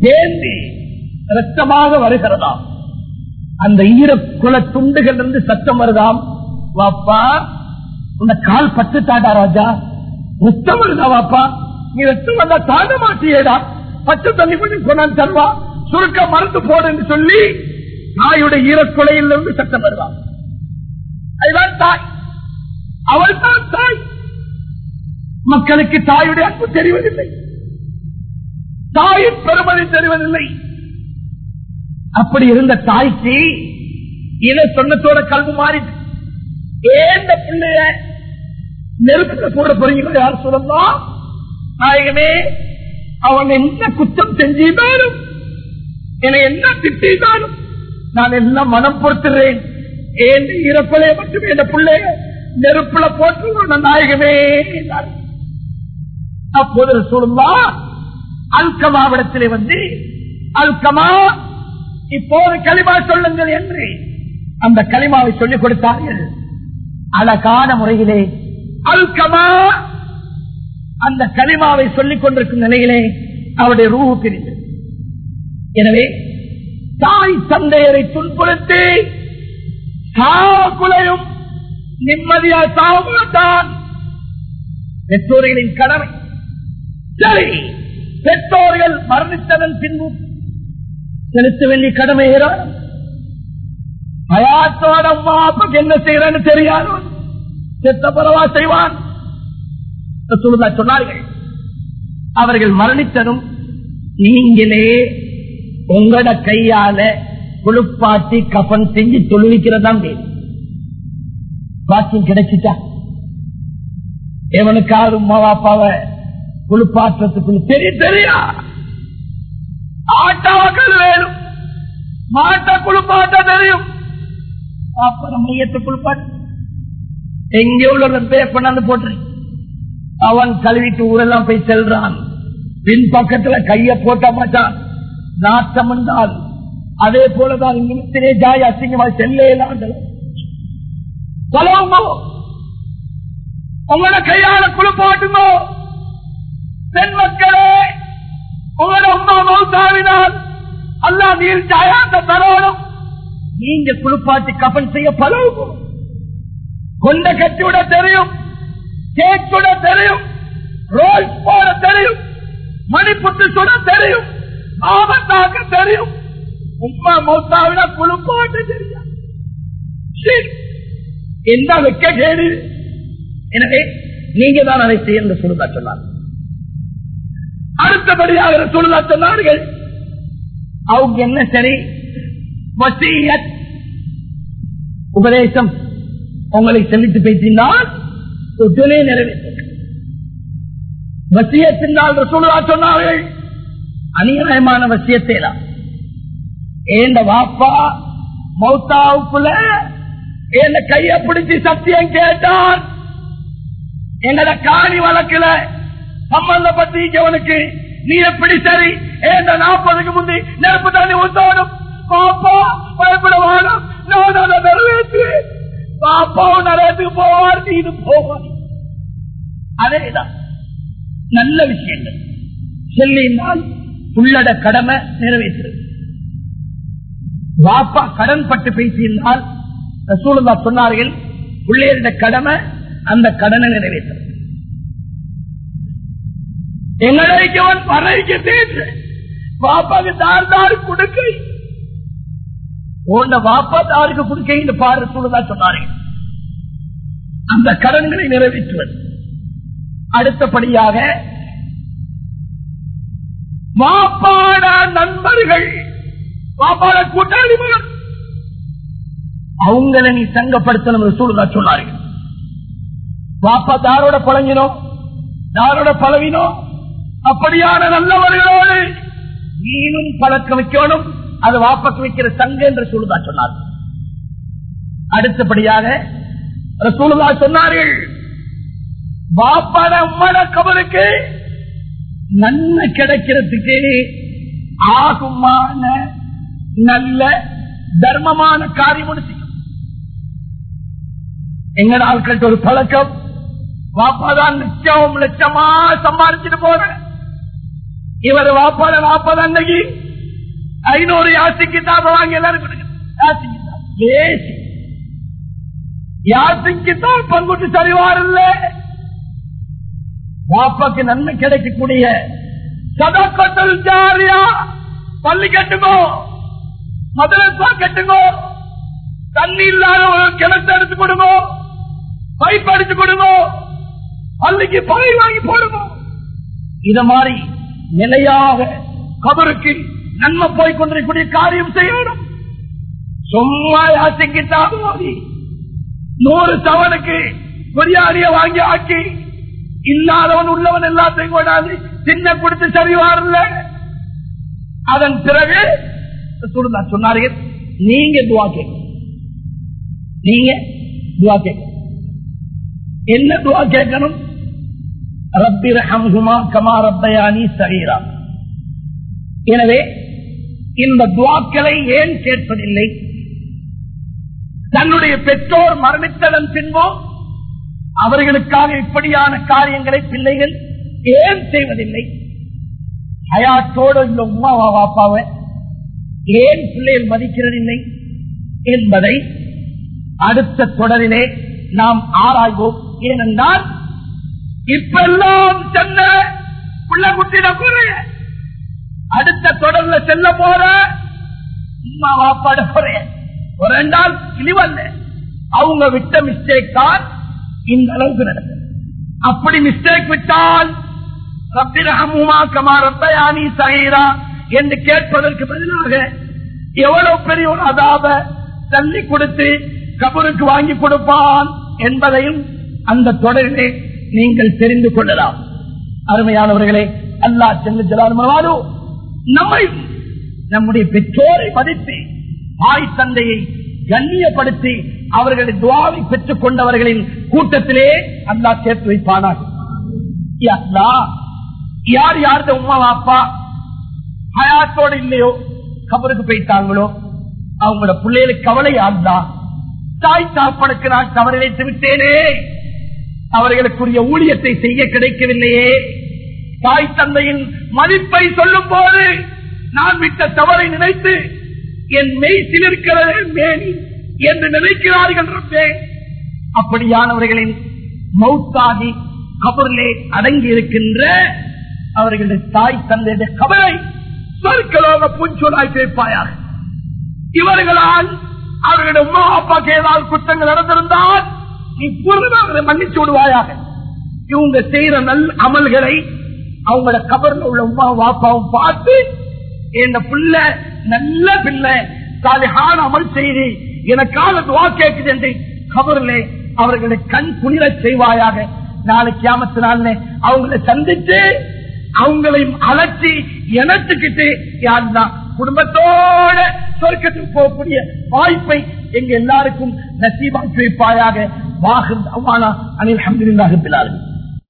தேந்தி ரத்தமாக வருகிறதாம். அந்த ஈரக்குல துண்டுகள் இருந்து சத்தம் வருதாம். வாப்பா உன்னை கால் பத்து தாட்டா ராஜா? ரத்தம் வருதா நீ ரத்தம் வந்தா தாண்ட மாட்டியேடா. பச்சை தண்ணி பண்ணி கொண்டாந்து தருவா. சுருக்க மறந்து போடுன்னு சொல்லி தாயுடைய ஈரக்குலையில் இருந்து சத்தம் வருதாம் அதுதான் தாய். அவள் தான் தாய். மக்களுக்கு தாயுடைய அன்பு தெரிவதில்லை. தாயின் பெருமதி தெரிவதில்லை. அப்படி இருந்த தாய்க்கு இதை சொன்னத்தோட கல்வி மாறி ஏந்த பிள்ளைய நெருப்புல கூட போறீங்களோ யார் சொல்லலாம் நாயகமே அவன் என்ன குற்றம் செஞ்சிருந்தாலும் என்னை என்ன திட்டிருந்தாலும் நான் எல்லாம் மனம் பொறுத்துறேன். ஏன் இறப்பலே மட்டுமே என் பிள்ளைய நெருப்புல போட்டு நாயகமே என்றார். அப்போது சொல்லுவா அல்கமாவிடத்திலே வந்து அல்கமா இப்போது களிமா சொல்லுங்கள் என்று அந்த களிமாவை சொல்லிக் கொடுத்தார்கள். அழகான முறையிலே அல்கமா அந்த களிமாவை சொல்லிக் கொண்டிருக்கும் நிலையிலே அவருடைய ரூஹு பிரிந்தது. எனவே தாய் தந்தையரை துன்புறுத்தி சாவக்குலையும் நிம்மதியா சாவ பெற்றோர்களின் கடமை. சரி பெற்றோர்கள் மரணித்ததன் பின்பு செலுத்த வேண்டிய கடமை ஏறார் அம்மா என்ன செய்யறன்னு தெரியாது செத்த பரவா செய்வான்? சொன்னார்கள் அவர்கள் மரணித்ததும் நீங்களே உங்களோட கையால குளிப்பாட்டி கபன் செஞ்சு தொழுவிக்கிறதா வேணும். பாக்கியம் கிடைச்சிட்டா? எவனுக்காவது உமா அப்பாவை குளிப்பாற்றத்துக்குள்ள தெரிய தெரியா? ஆட்டாக்கள் வேணும். மாட்ட குளிப்பாட்ட தெரியும். அப்புறம் மையத்தை குளிப்பாட்டு எங்கே உள்ள பேர் கொண்டாந்து போட்டு அவன் கழுவிட்டு ஊரெல்லாம் போய் செல்றான். பின் பக்கத்துல கைய போட்ட மாட்டான் நாட்டம் என்றால் அதே போலதான் நிமித்திலே ஜாய் அசிங்கமா செல்லையெல்லாம் சொல்லவுமோ உங்களோட கையால குளிப்பாட்டுமோ பெண் மக்களே உங்களோட அம்மா மௌத்தாவினால் அல்லா நீர் ஜாயாந்த தரோடும். நீங்க குளிப்பாட்டி கபன் செய்ய பழகும் கொண்ட கட்டிவிட தெரியும் கேக் தெரியும் ரோல் போட தெரியும் மணிப்புத்து சுட தெரியும் ஆபத்தாக தெரியும். உமா மௌத்தாவிட குளிப்பாட்டு தெரியும் எந்த என்ன வைக்க கேடு. எனவே நீங்க தான் அதை செய்ய சொல்லுதா சொன்னார் அடுத்தபடியாக சொல்லுதா சொன்னார்கள். அவங்க என்ன சரி? வசியத். உபதேசம். உங்களை செலுத்தி பேசினால் உடனே நிறைவேற்ற வசியத்தினால் சொல்லுதா சொன்னார்கள் அநியாயமான வசியத்தை ஏண்ட வாப்பா மௌத்தாவுக்குள்ள என்ன கைய பிடிச்சி சத்தியம் கேட்டான். எங்கட காணி வழக்குல சம்பந்தப்பட்டிருக்கவனுக்கு நீ எப்படி சரி? ஏண்ட நாற்பதுக்கு முந்தி நெருப்பு தண்ணி ஊத்தணும். பாப்பா பயப்பட வேணும். நான் அதை நிறைவேற்று பாப்பாவும் நிறைவேற்றுக்கு போவார் இது போவார். அதேதான் நல்ல விஷயங்கள். சொல்லினால் உள்ளட கடமை நிறைவேற்று பாப்பா கடன் பட்டு பேசியிருந்தால் ரசூலுல்லா சொன்னார்கள் பிள்ளையருட கடமை அந்த கடனை நிறைவேற்ற எங்களைக்கவன் பறைக்கு தேற்று பாப்பாக்கு தார் தார் கொடுக்கை உன்ன வாப்பா தாருக்கு கொடுக்கைன்னு பாரு சொல்லுதா சொன்னாரு. அந்த கடன்களை நிறைவேற்றுவது. அடுத்தபடியாக வாப்பாட நண்பர்கள் வாப்பாட கூட்டாளிகள் அவங்களை நீ சங்கப்படுத்தணும் சூழ்நிலை சொன்னார்கள் வாப்பா தாரோட பழங்கினோம் தாரோட பழகினோம்? அப்படியான நல்லவர்களோடு நீனும் பழக்க வைக்கணும். அது வாப்பக்கு வைக்கிற சங்கு என்று சூழ்நிலை சொன்னார். அடுத்தபடியாக ரசூலுல்லா சொன்னார்கள் வாப்பாட உம்மட கபருக்கு நன்மை கிடைக்கிறதுக்கு ஆகுமான நல்ல தர்மமான காரியம் செய்யும். எங்கட ஆட்கள் ஒரு பழக்கம் வாப்பாதான் லட்சம் லட்சமா சம்பாதிச்சுட்டு போற இவர் வாப்பாட நாற்பது அன்னைக்கு ஐநூறு யாசி கிதாப வாங்கி எல்லாரும் கொடுங்க. யாசிக்கு தாப. லேசி யாசிக்கு தான் பங்குட்டு சரிவாரில்ல வாப்பாக்கு நன்மை கிடைக்கக்கூடிய சதக்கத்தல் ஜாரியா. பள்ளி கட்டுங்கோ. மதுரசா கட்டுங்கோ. தண்ணி இல்லாத ஒரு கிணத்தை எடுத்து கொடுங்க. பைப் அடிச்சு கொடுங்க. பள்ளிக்கு பாய் வாங்கி போடுங்க. இத மாதிரி நிலையாக கபருக்கு நன்மை போய் கொண்டிருக்கக்கூடிய காரியம் செய்யணும். சும்மா யாசிக்கிட்டாங்க நூறு தவனுக்கு பிரியாணிய வாங்கி ஆக்கி இல்லாதவன் உள்ளவன் எல்லாத்தையும் கொண்டாது சின்ன கொடுத்து சரிவாரல்ல அதன் பிறகு ரசூலுல்லாஹ் சொன்னார்கள் நீங்க துவா கேட்க நீங்க துவா கேட்க என்ன துவா கேட்கணும்? ரப்பி ரஹம்ஹுமா கமா ரப்பயானி சரீரா எனவே இந்த துவாக்களை ஏன் கேட்பதில்லை? தன்னுடைய பெற்றோர் மரணித்ததன் பின்போ அவர்களுக்காக இப்படியான காரியங்களை பிள்ளைகள் ஏன் செய்வதில்லை? ஹயாத்தோடு இந்த உமாவா பாப்பாவை ஏன் பிள்ளைகள் மதிக்கிறதில்லை என்பதை அடுத்த தொடரிலே நாம் ஆராய்வோம். ஏனென்றால் இப்பெல்லாம் சென்ன உள்ள குட்டிட குறைய அடுத்த தொடர்ல செல்ல போற? உமா வாப்பாட போறேன் ஒரு ரெண்டால் இழிவல்ல அவங்க விட்ட மிஸ்டேக் தான் இந்த அளவுக்கு நடக்கும் அப்படி மிஸ்டேக் விட்டால் ரப்பிரஹமுமா கமா ரப்பயானி சகீரா என்று கேட்பதற்கு பதிலாக எவ்வளவு பெரிய ஒரு அதாப தள்ளி கொடுத்து கபருக்கு வாங்கி கொடுப்பான் என்பதையும் அந்த தொடரிலே நீங்கள் தெரிந்து கொள்ளலாம். அருமையானவர்களே அல்லா செல்லு ஜலாலுமாறு நம்மை நம்முடைய பெற்றோரை மதித்து தாய் தந்தையை கண்ணியப்படுத்தி அவர்களை துவாவை பெற்றுக் கொண்டவர்களின் கூட்டத்திலே அல்லா சேர்த்து வைப்பானாக. யார் யாருடைய உமா அப்பா ஹயாத்தோடு இல்லையோ கபருக்கு போயிட்டாங்களோ அவங்களோட பிள்ளைகளுக்கு கவலை யாருதான் தாய் தாப்பனுக்கு நான் தவறிழைத்து விட்டேனே அவர்களுக்குரிய ஊழியத்தை செய்ய கிடைக்கவில்லையே தாய் தந்தையின் மதிப்பை சொல்லும் போது நான் விட்ட தவறை நினைத்து என் மெய் சிலிருக்கிறது மேனி என்று நினைக்கிறார்கள் ரப்பே. அப்படியானவர்களின் மௌத்தாகி கபரிலே அடங்கி இருக்கின்ற அவர்களுடைய தாய் தந்தையுடைய கபரை சொற்களோக பூஞ்சொலாய் கேட்பாயாக இவர்களால் அவர்களுடைய உமா அப்பாக்கு ஏதாவது குற்றங்கள் நடந்திருந்தால் நீ பூர்ணமாக மன்னிச்சு விடுவாயாக இவங்க செய்யற நல் அமல்களை அவங்களோட கபர்ல உள்ள உமா வாப்பாவும் பார்த்து இந்த பிள்ளை நல்ல பிள்ளை சாலிஹான அமல் செய்து எனக்காக துவா கேட்குது என்று கபரிலே அவர்களை கண் குளிர செய்வாயாக. நாளைக்கு கியாமத்தினால அவங்களை சந்திச்சு அவங்களையும் அலட்சி இணைச்சுக்கிட்டு யாருதான் குடும்பத்தோட சொர்க்கத்துக்கு போகக்கூடிய வாய்ப்பை எங்க எல்லாருக்கும் நசீபாக்கி வைப்பாயாக வாகு அவானா அனில் அஹமதுல்லாஹிபிலார்கள்